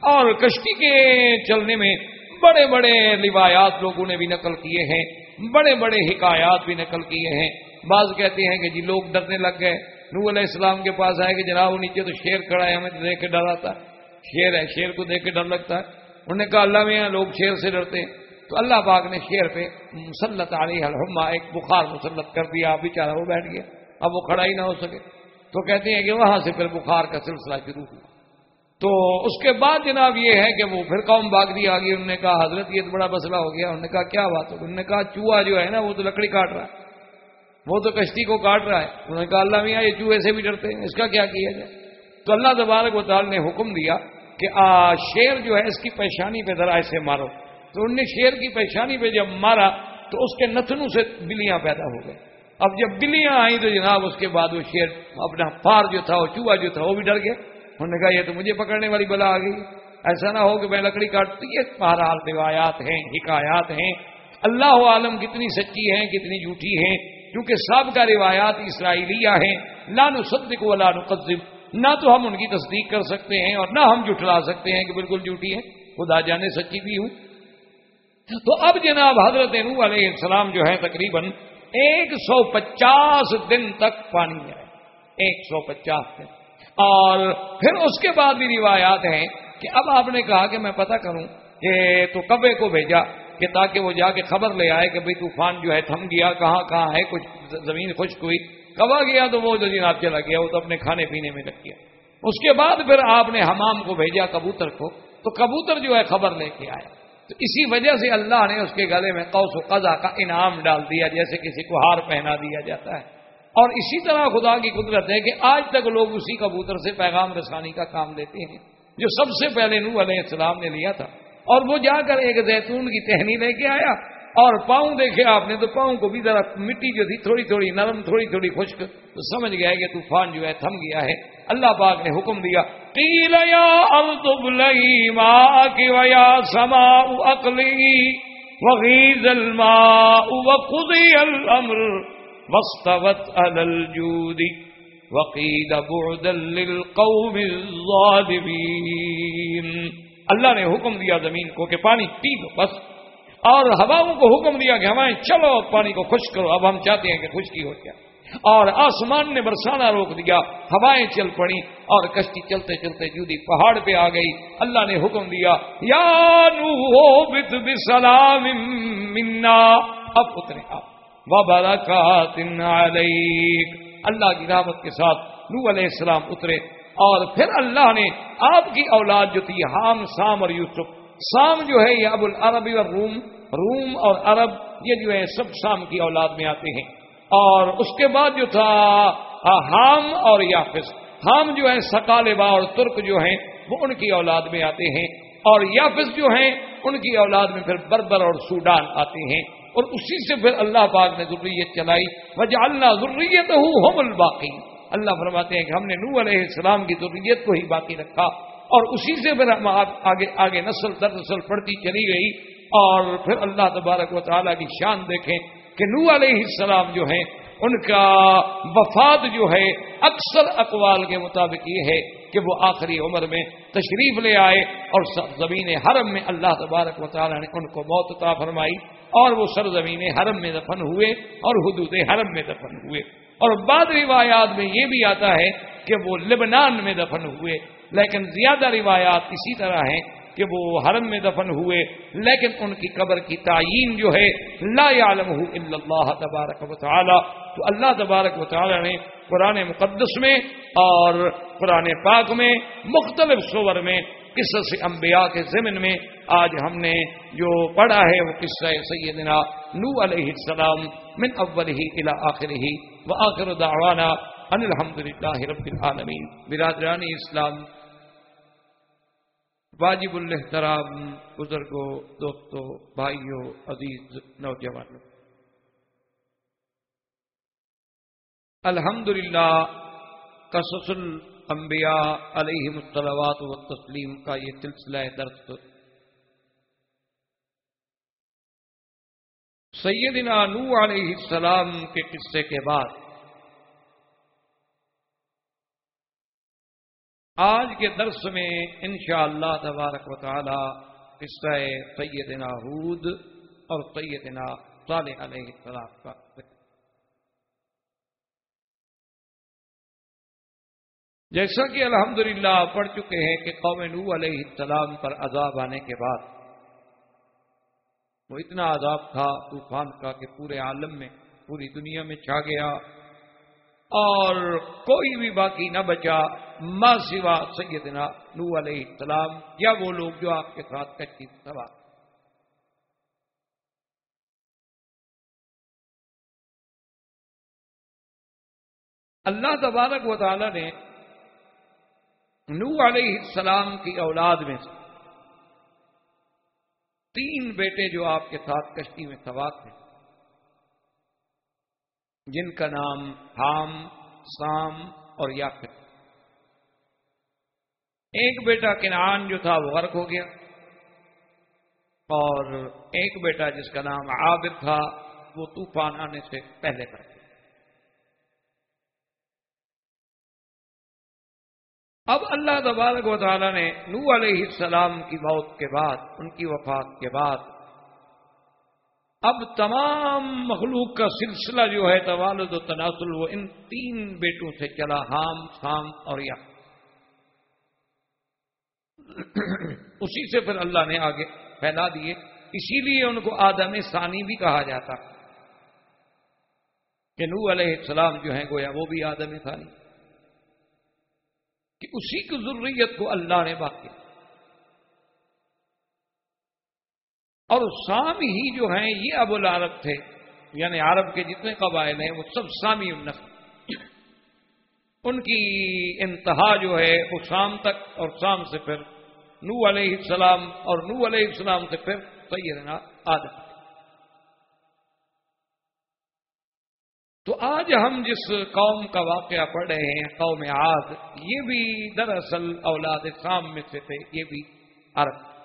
اور کشتی کے چلنے میں بڑے بڑے روایات لوگوں نے بھی نقل کیے ہیں، بڑے بڑے حکایات بھی نقل کیے ہیں۔ بعض کہتے ہیں کہ جی لوگ ڈرنے لگ گئے نو علیہ السلام کے پاس آئے کہ جناب نیچے تو شیر کھڑا ہے ہمیں دیکھ کے ڈر آتا شیر ہے، شیر کو دیکھ کے ڈر لگتا ہے۔ انہوں نے کہا اللہ میں لوگ شیر سے ڈرتے تو اللہ پاک نے شیر پہ مسلط علیہ الحما ایک بخار مسلط کر دیا بیچارہ وہ بیٹھ گیا۔ اب وہ کھڑا ہی نہ ہو سکے۔ تو کہتے ہیں کہ وہاں سے پھر بخار کا سلسلہ شروع ہوا۔ تو اس کے بعد جناب یہ ہے کہ وہ پھر قوم باغ دی آ گئی انہوں نے کہا، حضرت یہ تو بڑا مسئلہ ہو گیا۔ انہوں نے کہا، کیا بات ہو انہوں نے کہا، چوہا جو ہے نا، وہ تو لکڑی کاٹ رہا ہے۔ وہ تو کشتی کو کاٹ رہا ہے۔ انہوں نے کہا، اللہ میاں، یہ چوہے سے بھی ڈرتے ہیں۔ اس کا کیا کیا جائے؟ تو اللہ تبارک و تعالی نے حکم دیا کہ آ، شیر جو ہے اس کی پیشانی پہ ذرا ایسے مارو۔ تو انہوں نے شیر کی پیشانی پہ جب مارا تو اس کے نتنوں سے بلیاں پیدا ہو گئے۔ اب جب بلیاں آئیں تو جناب اس کے بعد وہ شیر اپنا پار جو تھا، وہ چوہا جو تھا، وہ بھی ڈر گیا۔ انہوں نے کہا، یہ تو مجھے پکڑنے والی بلا آ گئی۔ ایسا نہ ہو کہ میں لکڑی کاٹتی یہ بہرحال روایات ہیں، حکایات ہیں۔ اللہ عالم کتنی سچی ہیں، کتنی جھوٹی ہیں، کیونکہ سب کا روایات اسرائیلیہ ہیں۔ لانو صدق و لانو قدم نہ تو ہم ان کی تصدیق کر سکتے ہیں اور نہ ہم جٹلا سکتے ہیں کہ بالکل جھوٹی ہے، خدا جانے سچی بھی ہوں۔ تو اب جناب حضرت نو علیہ السلام جو ہے تقریباً ایک سو پچاس دن تک پانی ہے ایک سو پچاس دن۔ اور پھر اس کے بعد بھی روایات ہیں کہ اب آپ نے کہا کہ میں پتہ کروں کہ تو کبے کو بھیجا کہ تاکہ وہ جا کے خبر لے آئے کہ بھئی طوفان جو ہے تھم گیا، کہاں کہاں ہے، کچھ زمین خشک ہوئی۔ کبا گیا تو وہ جناب جی چلا گیا، وہ تو اپنے کھانے پینے میں لگ گیا۔ اس کے بعد پھر آپ نے حمام کو بھیجا کبوتر کو۔ تو کبوتر جو ہے خبر لے کے آیا تو اسی وجہ سے اللہ نے اس کے گلے میں قوس و قضا کا انعام ڈال دیا، جیسے کسی کو ہار پہنا دیا جاتا ہے۔ اور اسی طرح خدا کی قدرت ہے کہ آج تک لوگ اسی کبوتر سے پیغام رسانی کا کام لیتے ہیں، جو سب سے پہلے نو علیہ السلام نے لیا تھا۔ اور وہ جا کر ایک زیتون کی ٹہنی لے کے آیا۔ اور پاؤں دیکھے آپ نے تو پاؤں کو بھی ذرا مٹی جو تھی، تھوڑی تھوڑی نرم، تھوڑی تھوڑی خشک۔ تو سمجھ گیا کہ طوفان جو ہے تھم گیا ہے۔ اللہ پاک نے حکم دیا سما اکلی وغیز الماء وقضی الامر واستوت على الجود وقید بعدا للقوم الظالمین۔ اللہ نے حکم دیا زمین کو کہ پانی پی دو بس۔ اور ہواؤں کو حکم دیا کہ ہوائیں چلو پانی کو خشک کرو، اب ہم چاہتے ہیں کہ خشکی ہو جائے۔ اور آسمان نے برسانا روک دیا ہوائیں چل پڑی اور کشتی چلتے چلتے جودی پہاڑ پہ آ گئی۔ اللہ نے حکم دیا، یا نو بت بسلام منا۔ اب اترے آپ۔ وبرکات علیک اللہ کی رحمت کے ساتھ نو علیہ السلام اترے۔ اور پھر اللہ نے آپ کی اولاد جو تھی، حام، سام اور یوسف سام جو ہے یہ ابو العربی اور روم روم اور عرب، یہ جو ہے سب سام کی اولاد میں آتے ہیں۔ اور اس کے بعد جو تھا حام اور یافس حام جو ہے، سکالبا اور ترک جو ہیں، وہ ان کی اولاد میں آتے ہیں۔ اور یافس جو ہیں، ان کی اولاد میں پھر بربر اور سوڈان آتے ہیں۔ اور اسی سے پھر اللہ پاک نے ضروریت چلائی۔ وجہ اللہ ضروریت ہوں الباقی اللہ فرماتے ہیں کہ ہم نے نو علیہ السلام کی ضروریت کو ہی باقی رکھا۔ اور اسی سے پھر ہم آگے آگے نسل در نسل پڑتی چلی گئی اور پھر اللہ تبارک و تعالیٰ کی شان دیکھیں کہ نو علیہ السلام جو ہیں، ان کا وفات جو ہے، اکثر اقوال کے مطابق یہ ہے کہ وہ آخری عمر میں تشریف لے آئے اور زمین حرم میں اللہ تبارک و تعالیٰ نے ان کو موت عطا فرمائی اور وہ سرزمین حرم میں دفن ہوئے اور حدود حرم میں دفن ہوئے۔ اور بعد روایات میں یہ بھی آتا ہے کہ وہ لبنان میں دفن ہوئے لیکن زیادہ روایات اسی طرح ہیں کہ وہ حرم میں دفن ہوئے، لیکن ان کی قبر کی تعین جو ہے، لا عالم اللہ تبارک و تعالی۔ تو اللہ تبارک و تعالی نے قرآن مقدس میں اور قرآن پاک میں، مختلف صور میں، قصص انبیاء کے ضمن میں آج ہم نے جو پڑھا ہے، وہ قصہ سیدنا نو علیہ السلام من اول ہی الى آخر ہی و آخر دعوانا ان الحمد للہ رب العالمین۔ برادرانی اسلام واجب الحترام بزرگوں، دوستوں، بھائیوں، عزیز نوجوانوں۔ الحمد للہ قصص الانبیاء علیہ الصلوات و تسلیم کا یہ سلسلہ درست سیدنا نو علیہ السلام کے قصے کے بعد آج کے درس میں انشاءاللہ اللہ تبارک و تعالی قصہ سیدنا حود اور سیدنا صالح علیہ السلام کا جیسا کہ الحمدللہ پڑھ چکے ہیں کہ قوم نو علیہ السلام پر عذاب آنے کے بعد، وہ اتنا عذاب تھا طوفان کا کہ پورے عالم میں، پوری دنیا میں چھا گیا۔ اور کوئی بھی باقی نہ بچا، ما سوا سیدنا نو علیہ السلام، یا وہ لوگ جو آپ کے ساتھ کچی سوار اللہ تبارک و تعالی نے نو علیہ السلام کی اولاد میں سے تین بیٹے جو آپ کے ساتھ کشتی میں سوار تھے۔ جن کا نام حام، سام اور یافت ایک بیٹا کنعان جو تھا وہ غرق ہو گیا۔ اور ایک بیٹا جس کا نام عابد تھا وہ طوفان آنے سے پہلے پر گیا۔ اب اللہ تبارک و تعالیٰ نے نو علیہ السلام کی موت کے بعد، ان کی وفات کے بعد اب تمام مخلوق کا سلسلہ جو ہے توالد و تناسل وہ ان تین بیٹوں سے چلا، حام خام اور یا۔ اسی سے پھر اللہ نے آگے پھیلا دیے۔ اسی لیے ان کو آدم ثانی بھی کہا جاتا۔ کہ نو علیہ السلام جو ہیں، گویا وہ بھی آدم ثانی۔ کہ اسی کی ضروریت کو اللہ نے باقی اور سام ہی جو ہیں، یہ ابو العرب تھے۔ یعنی عرب کے جتنے قبائل ہیں، وہ سب سامی النف ان کی انتہا جو ہے، وہ شام تک اور شام سے پھر نو علیہ السلام اور نو علیہ السلام سے پھر سیدنا آدم۔ تو آج ہم جس قوم کا واقعہ پڑھ رہے ہیں، قوم آد یہ بھی دراصل اولاد شام میں سے تھے، یہ بھی عرب۔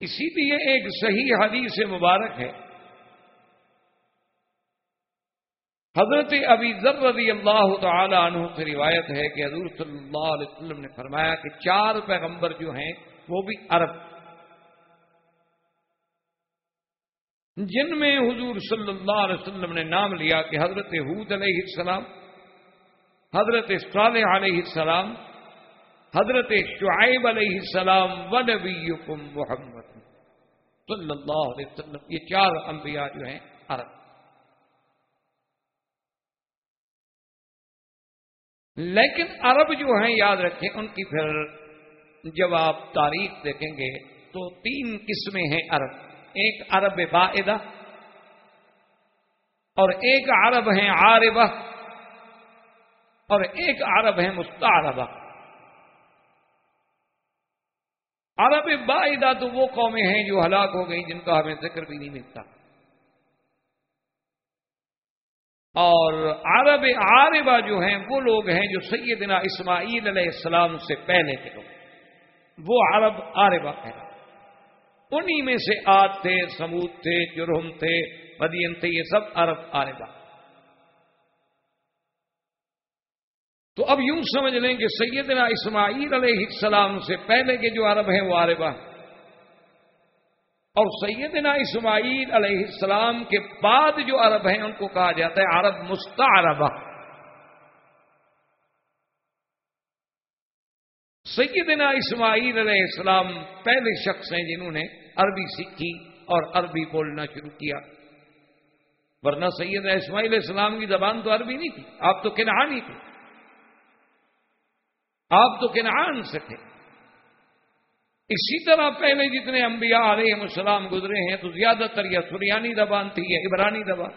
اسی لیے ایک صحیح حدیث مبارک ہے۔ حضرت ابی ذر رضی اللہ تعالی عنہ سے روایت ہے کہ حضور صلی اللہ علیہ وسلم نے فرمایا کہ چار پیغمبر جو ہیں وہ بھی عرب۔ جن میں حضور صلی اللہ علیہ وسلم نے نام لیا کہ حضرت حود علیہ السلام، حضرت صالح علیہ السلام، حضرت شعیب علیہ السلام و نبیکم محمد۔ صلی اللہ علیہ وسلم، یہ چار انبیاء جو ہیں، عرب۔ لیکن عرب جو ہیں، یاد رکھیں، ان کی پھر جب آپ تاریخ دیکھیں گے۔ تو تین قسمیں ہیں عرب۔ ایک عرب باعدہ اور ایک عرب ہیں عاربہ اور ایک عرب ہیں مستعربہ۔ عرب باعدہ تو وہ قومیں ہیں جو ہلاک ہو گئی جن کا ہمیں ذکر بھی نہیں ملتا۔ اور عرب عاربہ جو ہیں وہ لوگ ہیں جو سیدنا اسماعیل علیہ السلام سے پہلے کے لوگ وہ عرب عاربہ ہے انہی میں سے آد تھے، سمود تھے، جرہم تھے، مدین تھے، یہ سب عرب عاربہ۔ تو اب یوں سمجھ لیں کہ سیدنا اسماعیل علیہ السلام سے پہلے کے جو عرب ہیں وہ عربہ اور سیدنا اسماعیل علیہ السلام کے بعد جو عرب ہیں ان کو کہا جاتا ہے عرب مستعربہ۔ سیدنا اسماعیل علیہ السلام پہلے شخص ہیں جنہوں نے عربی سیکھی اور عربی بولنا شروع کیا۔ ورنہ سیدنا اسماعیل علیہ السلام کی زبان تو عربی نہیں تھی، آپ تو کنہانی تھے۔ آپ تو کنعان سے تھے اسی طرح پہلے جتنے انبیاء علیہ السلام گزرے ہیں، تو زیادہ تر یا سریانی زبان تھی یا عبرانی زبان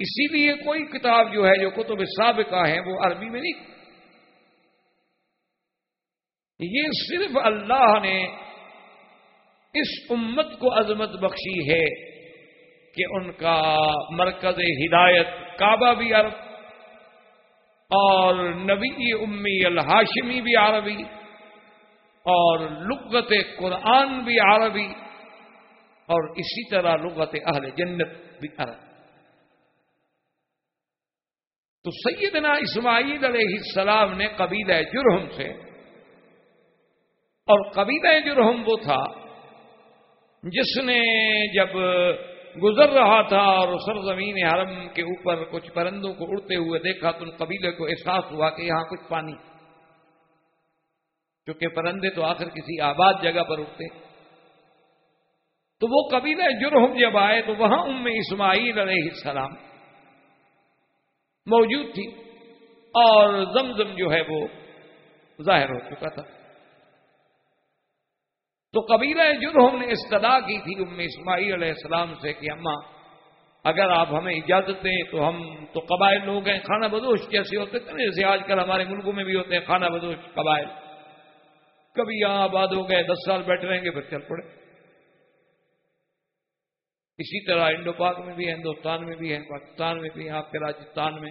اسی لیے کوئی کتاب جو ہے، جو کتب سابقہ ہے وہ عربی میں نہیں۔ یہ صرف اللہ نے اس امت کو عظمت بخشی ہے کہ ان کا مرکز ہدایت کعبہ بھی عرب اور نبی امی الحاشمی بھی عربی اور لغت قرآن بھی عربی اور اسی طرح لغت اہل جنت بھی عرب تو سیدنا اسماعیل علیہ السلام نے قبیلہ جرہم سے، اور قبیلہ جرہم وہ تھا جس نے جب گزر رہا تھا اور سرزمین حرم کے اوپر کچھ پرندوں کو اڑتے ہوئے دیکھا تو ان قبیلے کو احساس ہوا کہ یہاں کچھ پانی کیونکہ پرندے تو آخر کسی آباد جگہ پر اڑتے۔ تو وہ قبیلہ جرہم جب آئے تو وہاں ام اسماعیل علیہ السلام موجود تھی اور زمزم جو ہے وہ ظاہر ہو چکا تھا۔ تو قبیلہ جرہم نے استدا کی تھی ام اسماعیل علیہ السلام سے کہ اماں، اگر آپ ہمیں اجازت دیں تو ہم تو قبائل لوگ ہیں کھانا بدوش جیسے ہوتے تھے جیسے آج کل ہمارے ملکوں میں بھی ہوتے ہیں کھانا بدوش قبائل۔ کبھی یہاں آباد ہو گئے، دس سال بیٹھ رہیں گے، پھر چل پڑے۔ اسی طرح انڈو پاک میں بھی ہے ہندوستان میں بھی ہے پاکستان میں بھی ہے آپ کے راجستھان میں۔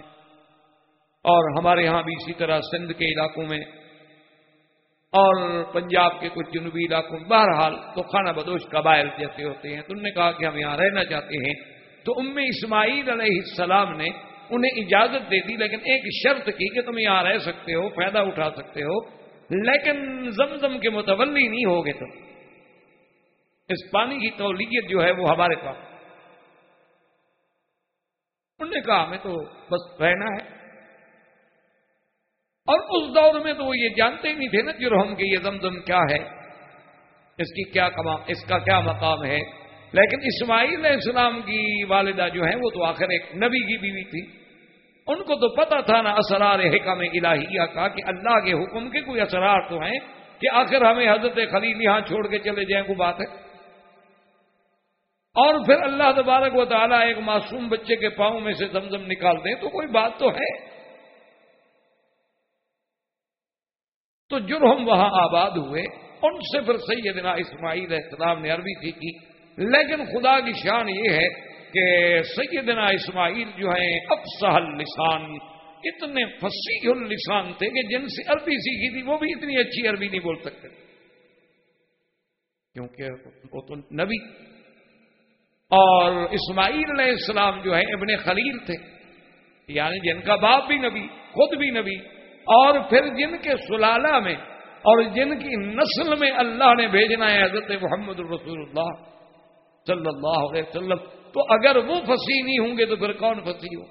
اور ہمارے یہاں بھی اسی طرح سندھ کے علاقوں میں اور پنجاب کے کچھ جنوبی علاقوں میں بہرحال تو کھانا بدوش قبائل جیسے ہوتے ہیں، تو انہوں نے کہا کہ ہم یہاں رہنا چاہتے ہیں۔ تو ام اسماعیل علیہ السلام نے انہیں اجازت دے دی، لیکن ایک شرط کی کہ تم یہاں رہ سکتے ہو، فائدہ اٹھا سکتے ہو، لیکن زمزم کے متولی نہیں ہوگے تو اس پانی کی تولیت جو ہے وہ ہمارے پاس۔ انہوں نے کہا، ہمیں تو بس رہنا ہے۔ اور اس دور میں تو وہ یہ جانتے ہی نہیں تھے نا جرہم کہ یہ زمزم کیا ہے، اس کی کیا کما، اس کا کیا مقام ہے۔ لیکن اسماعیل علیہ السلام کی والدہ جو ہے وہ تو آخر ایک نبی کی بیوی تھی۔ ان کو تو پتا تھا نا اسرار حکم الہیہ کا کہ اللہ کے حکم کے کوئی اسرار تو ہیں کہ آخر ہمیں حضرت خلیل یہاں چھوڑ کے چلے جائیں کو بات ہے۔ اور پھر اللہ تبارک و تعالیٰ ایک معصوم بچے کے پاؤں میں سے زمزم نکال دیں تو کوئی بات تو ہے۔ تو جرہم وہاں آباد ہوئے۔ ان سے پھر سیدنا اسماعیل السلام نے عربی سیکھی۔ لیکن خدا کی شان یہ ہے کہ سیدنا اسماعیل جو ہیں افسح اللسان۔ اتنے فصیح اللسان تھے کہ جن سے عربی سیکھی تھی، وہ بھی اتنی اچھی عربی نہیں بول سکتے۔ کیونکہ وہ تو نبی۔ اور اسماعیل علیہ السلام جو ہے ابن خلیل تھے۔ یعنی جن کا باپ بھی نبی، خود بھی نبی۔ اور پھر جن کے سلالہ میں اور جن کی نسل میں اللہ نے بھیجنا ہے حضرت محمد الرسول اللہ صلی اللہ علیہ وسلم، تو اگر وہ پھنسی نہیں ہوں گے تو پھر کون پھنسی ہو؟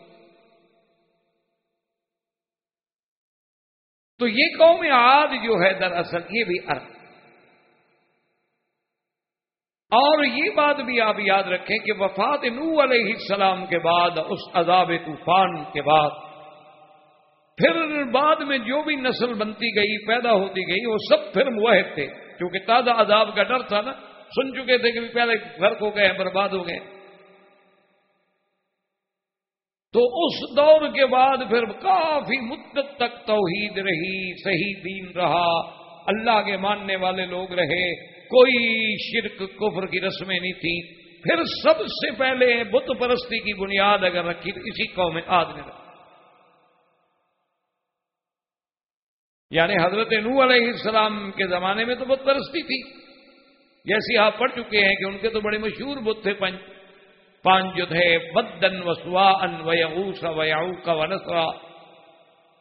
تو یہ قوم عاد جو ہے دراصل یہ بھی عرب۔ اور یہ بات بھی آپ یاد رکھیں کہ وفات نو علیہ السلام کے بعد، اس عذاب طوفان کے بعد پھر بعد میں جو بھی نسل بنتی گئی، پیدا ہوتی گئی، وہ سب پھر موحد تھے۔ کیونکہ تازہ عذاب کا ڈر تھا نا۔ سن چکے تھے کہ پہلے غرق ہو گئے، برباد ہو گئے۔ تو اس دور کے بعد پھر کافی مدت تک توحید رہی، صحیح دین رہا۔ اللہ کے ماننے والے لوگ رہے۔ کوئی شرک، کفر کی رسمیں نہیں تھی پھر سب سے پہلے بت پرستی کی بنیاد اگر رکھی تو اسی قوم آدمی رکھی۔ یعنی حضرت نو علیہ السلام کے زمانے میں تو بت پرستی تھی۔ جیسی آپ پڑھ چکے ہیں کہ ان کے تو بڑے مشہور بت تھے۔ پنچ پانچ جو تھے، بدن وسوا ان ویوسا ویاؤ کا ونسرا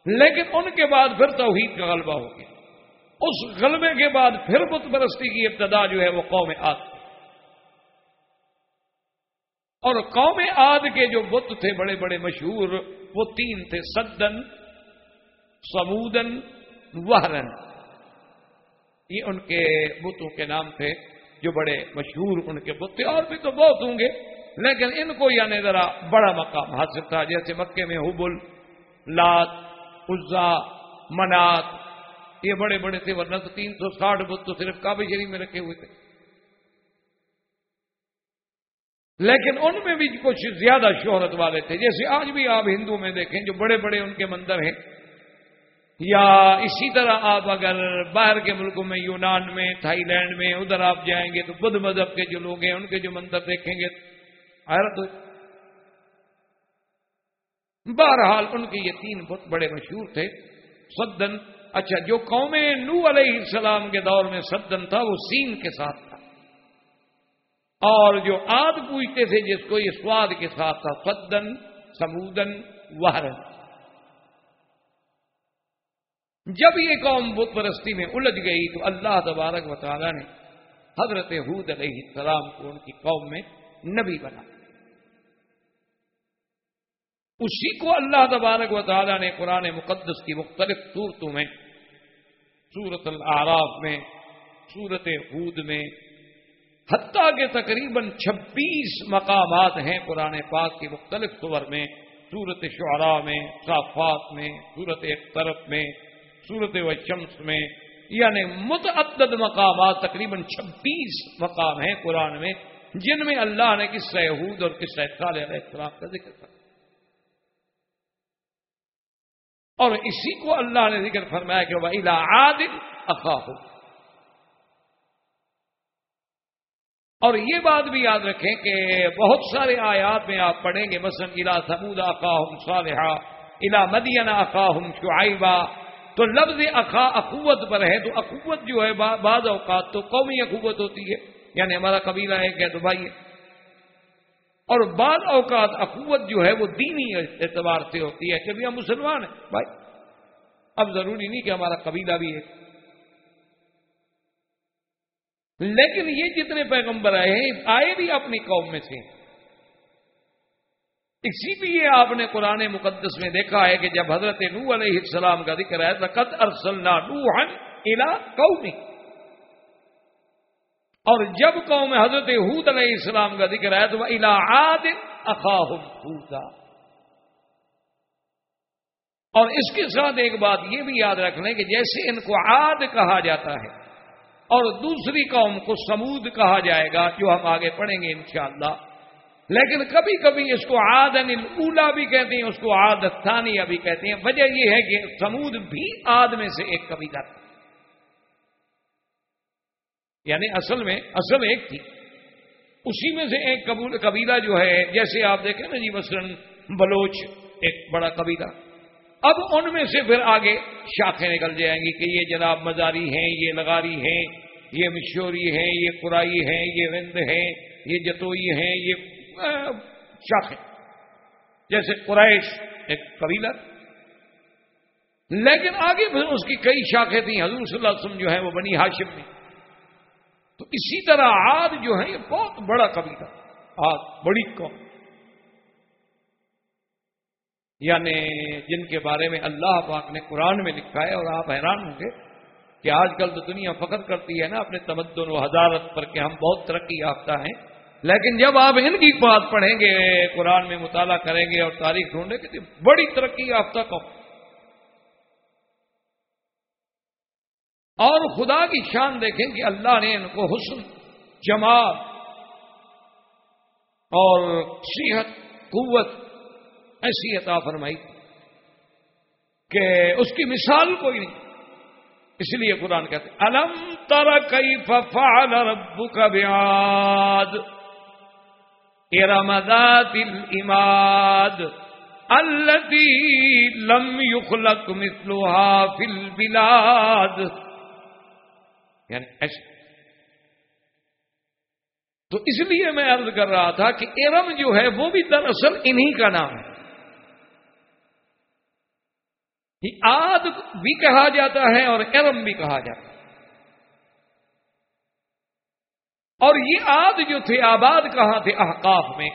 لیکن ان کے بعد پھر توحید کا غلبہ ہو گیا۔ اس غلبے کے بعد پھر بت پرستی کی ابتدا جو ہے وہ قوم آد اور قوم آد کے جو بت تھے، بڑے بڑے مشہور، وہ تین تھے۔ سدن، سمودن وہرن یہ ان کے بتوں کے نام تھے جو بڑے مشہور ان کے بت تھے، اور بھی تو بہت ہوں گے۔ لیکن ان کو یعنی ذرا بڑا مقام حاصل تھا، جیسے مکے میں حبل، لات، عزا، منات۔ یہ بڑے بڑے تھے، ورنہ تو تین سو ساٹھ بت تو صرف کعبے شریف میں رکھے ہوئے تھے۔ لیکن ان میں بھی کچھ زیادہ شہرت والے تھے، جیسے آج بھی آپ ہندو میں دیکھیں، جو بڑے بڑے ان کے مندر ہیں یا اسی طرح آپ اگر باہر کے ملکوں میں، یونان میں، تھائی لینڈ میں ادھر آپ جائیں گے تو بدھ مذہب کے جو لوگ ہیں، ان کے جو مندر دیکھیں گے، حیرت بہرحال ان کے یہ تین بہت بڑے مشہور تھے سدن اچھا جو قوم نو علیہ السلام کے دور میں سدن تھا، وہ سین کے ساتھ تھا۔ اور جو آد پوچھتے تھے، جس کو یہ سواد کے ساتھ تھا سدن سمودن، وہرن۔ جب یہ قوم بت پرستی میں الجھ گئی تو اللہ تبارک و تعالی نے حضرت حود علیہ السلام کو ان کی قوم میں نبی بنا اسی کو اللہ تبارک و تعالیٰ نے قرآن مقدس کی مختلف صورتوں میں سورت العراف میں سورت حود میں، حتیٰ کے تقریباً چھبیس مقامات ہیں قرآن پاک کی مختلف صور میں سورت شعراء میں، صافات میں سورت طرف میں سورت و شمس میں یعنی متعدد مقامات، تقریباً چھبیس مقام ہیں قرآن میں، جن میں اللہ نے کس سہود اور کس علیہ السلام کا ذکر کر اور اسی کو اللہ نے ذکر فرمایا کہ وہ الا عادل ہو اور یہ بات بھی یاد رکھیں کہ بہت سارے آیات میں آپ پڑھیں گے، مثلا الا سمود اقاہم صالحہ الا مدین اقاہم شعیبہ تو لفظ اخا اخوت پر ہے تو اخوت جو ہے بعض اوقات تو قومی اخوت ہوتی ہے یعنی ہمارا قبیلہ ہے کہ تو بھائی ہے۔ اور بعض اوقات اخوت جو ہے وہ دینی اعتبار سے ہوتی ہے کہ بھی ہم مسلمان ہیں۔ بھائی، اب ضروری نہیں کہ ہمارا قبیلہ بھی ہے۔ لیکن یہ جتنے پیغمبر آئے ہیں، آئے بھی اپنی قوم میں سے۔ ہیں اسی لیے آپ نے قرآن مقدس میں دیکھا ہے کہ جب حضرت نو علیہ السلام کا ذکر ہے قد ارسلنا نوحن الى قومی اور جب قوم حضرت حود علیہ السلام کا ذکر ہے تو وہ الا عاد اخاہم حودا اور اس کے ساتھ ایک بات یہ بھی یاد رکھ لیں کہ جیسے ان کو عاد کہا جاتا ہے، اور دوسری قوم کو سمود کہا جائے گا، جو ہم آگے پڑھیں گے انشاءاللہ۔ لیکن کبھی کبھی اس کو آدن اولا بھی کہتے ہیں، اس کو آد ثانیہ بھی کہتے ہیں۔ وجہ یہ ہے کہ سمود بھی آد میں سے ایک کبیلا تھا۔ یعنی اصل میں، اصل ایک تھی۔ اسی میں سے ایک قبیلہ جو ہے، جیسے آپ دیکھیں نا جی مثلاً بلوچ ایک بڑا قبیلہ۔ اب ان میں سے پھر آگے شاخیں نکل جائیں گی کہ یہ جناب مزاری ہیں، یہ لگاری ہیں، یہ مشوری ہیں، یہ قرائی ہیں، یہ رند ہیں، یہ جتوئی ہیں، یہ شاخیں جیسے قریش ایک قبیلہ۔ لیکن آگے پھر اس کی کئی شاخیں تھیں۔ حضور صلی اللہ علیہ وسلم جو ہے وہ بنی ہاشم میں۔ تو اسی طرح آد جو ہے یہ بہت بڑا قبیلہ۔ آد بڑی قوم۔ یعنی جن کے بارے میں اللہ پاک نے قرآن میں لکھا ہے اور آپ حیران ہوں گے کہ آج کل تو دنیا فخر کرتی ہے نا اپنے تمدن و حضارت پر کہ ہم بہت ترقی یافتہ ہیں۔ لیکن جب آپ ان کی بات پڑھیں گے، قرآن میں مطالعہ کریں گے اور تاریخ ڈھونڈیں گے، تو بڑی ترقی یافتہ قوم اور خدا کی شان دیکھیں کہ اللہ نے ان کو حسن، جمال اور صحت، قوت ایسی عطا فرمائی کہ اس کی مثال کوئی نہیں۔ اس لیے قرآن کہتے الم تر کئی ففال ربو کا بیاد ارمدات الاماد التي لم يخلق مثلها في البلاد. یعنی ایسے. تو اس لیے میں عرض کر رہا تھا کہ ارم جو ہے وہ بھی دراصل انہی کا نام ہے. آد بھی کہا جاتا ہے اور ارم بھی کہا جاتا ہے. اور یہ آد جو تھے، آباد کہاں تھے؟ احقاف میں۔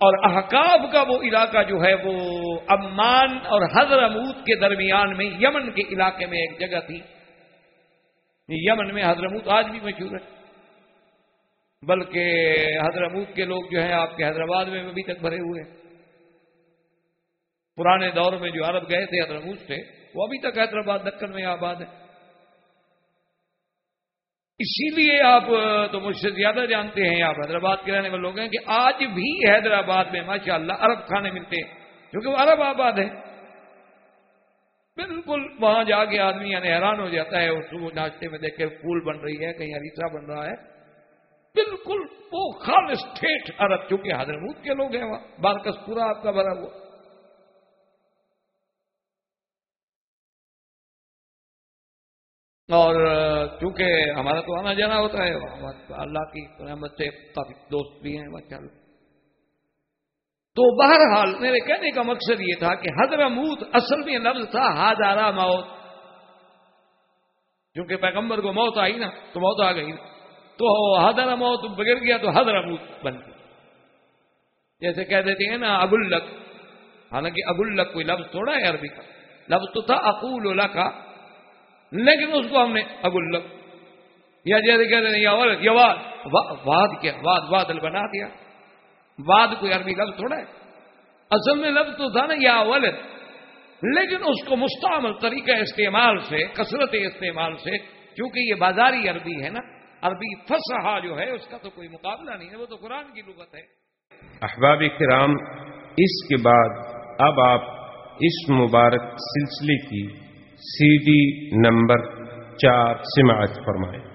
اور احقاف کا وہ علاقہ جو ہے، وہ امان اور حضرموت کے درمیان میں، یمن کے علاقے میں ایک جگہ تھی۔ یمن میں حضرموت آج بھی مشہور ہے۔ بلکہ حضرموت کے لوگ جو ہیں، آپ کے حیدرآباد میں ابھی تک بھرے ہوئے پرانے دور میں جو عرب گئے تھے، حضرموت سے، وہ ابھی تک حیدرآباد دکن میں آباد ہے اسی لیے آپ تو مجھ سے زیادہ جانتے ہیں، آپ حیدرآباد کے رہنے والے لوگ ہیں کہ آج بھی حیدرآباد میں ماشاء اللہ عرب کھانے ملتے ہیں، کیونکہ وہ عرب آباد ہے بالکل وہاں جا کے آدمی یعنی حیران ہو جاتا ہے صبح ناشتے میں دیکھ کے پھول بن رہی ہے، کہیں ہریسا بن رہا ہے۔ بالکل وہ خالص ٹھیٹ عرب چونکہ حضرموت کے لوگ ہیں وہاں، بارکس پورا آپ کا بھرا ہوا۔ اور چونکہ ہمارا تو آنا جانا ہوتا ہے، اللہ کی رحمت سے کافی دوست بھی ہیں بچہ تو بہرحال میرے کہنے کا مقصد یہ تھا کہ حضرموت اصل میں لفظ تھا ہادارا موت۔ کیونکہ پیغمبر کو موت آئی نا، تو موت آ گئی۔ نا تو حضر موت بگڑ گیا، تو حضرموت بن گیا جیسے کہہ دیتے ہیں نا ابلک حالانکہ ابلک کوئی لفظ تھوڑا ہے عربی کا۔ لفظ تو تھا، اقول کا لیکن اس کو ہم نے ابل یا جیسے کہتے ہیں، یا واد. واد کیا؟ واد بادل بنا دیا. واد کوئی عربی لفظ تھوڑا ہے؟ اصل میں لفظ تو تھا نا، یا ولد لیکن اس کو مستعمل طریقہ استعمال سے، کثرت استعمال سے کیونکہ یہ بازاری عربی ہے نا، عربی فصحا جو ہے، اس کا تو کوئی مقابلہ نہیں ہے، وہ تو قرآن کی لغت ہے۔ احباب کرام، اس کے بعد اب آپ اس مبارک سلسلے کی سی ڈی نمبر چار سماعت فرمائے۔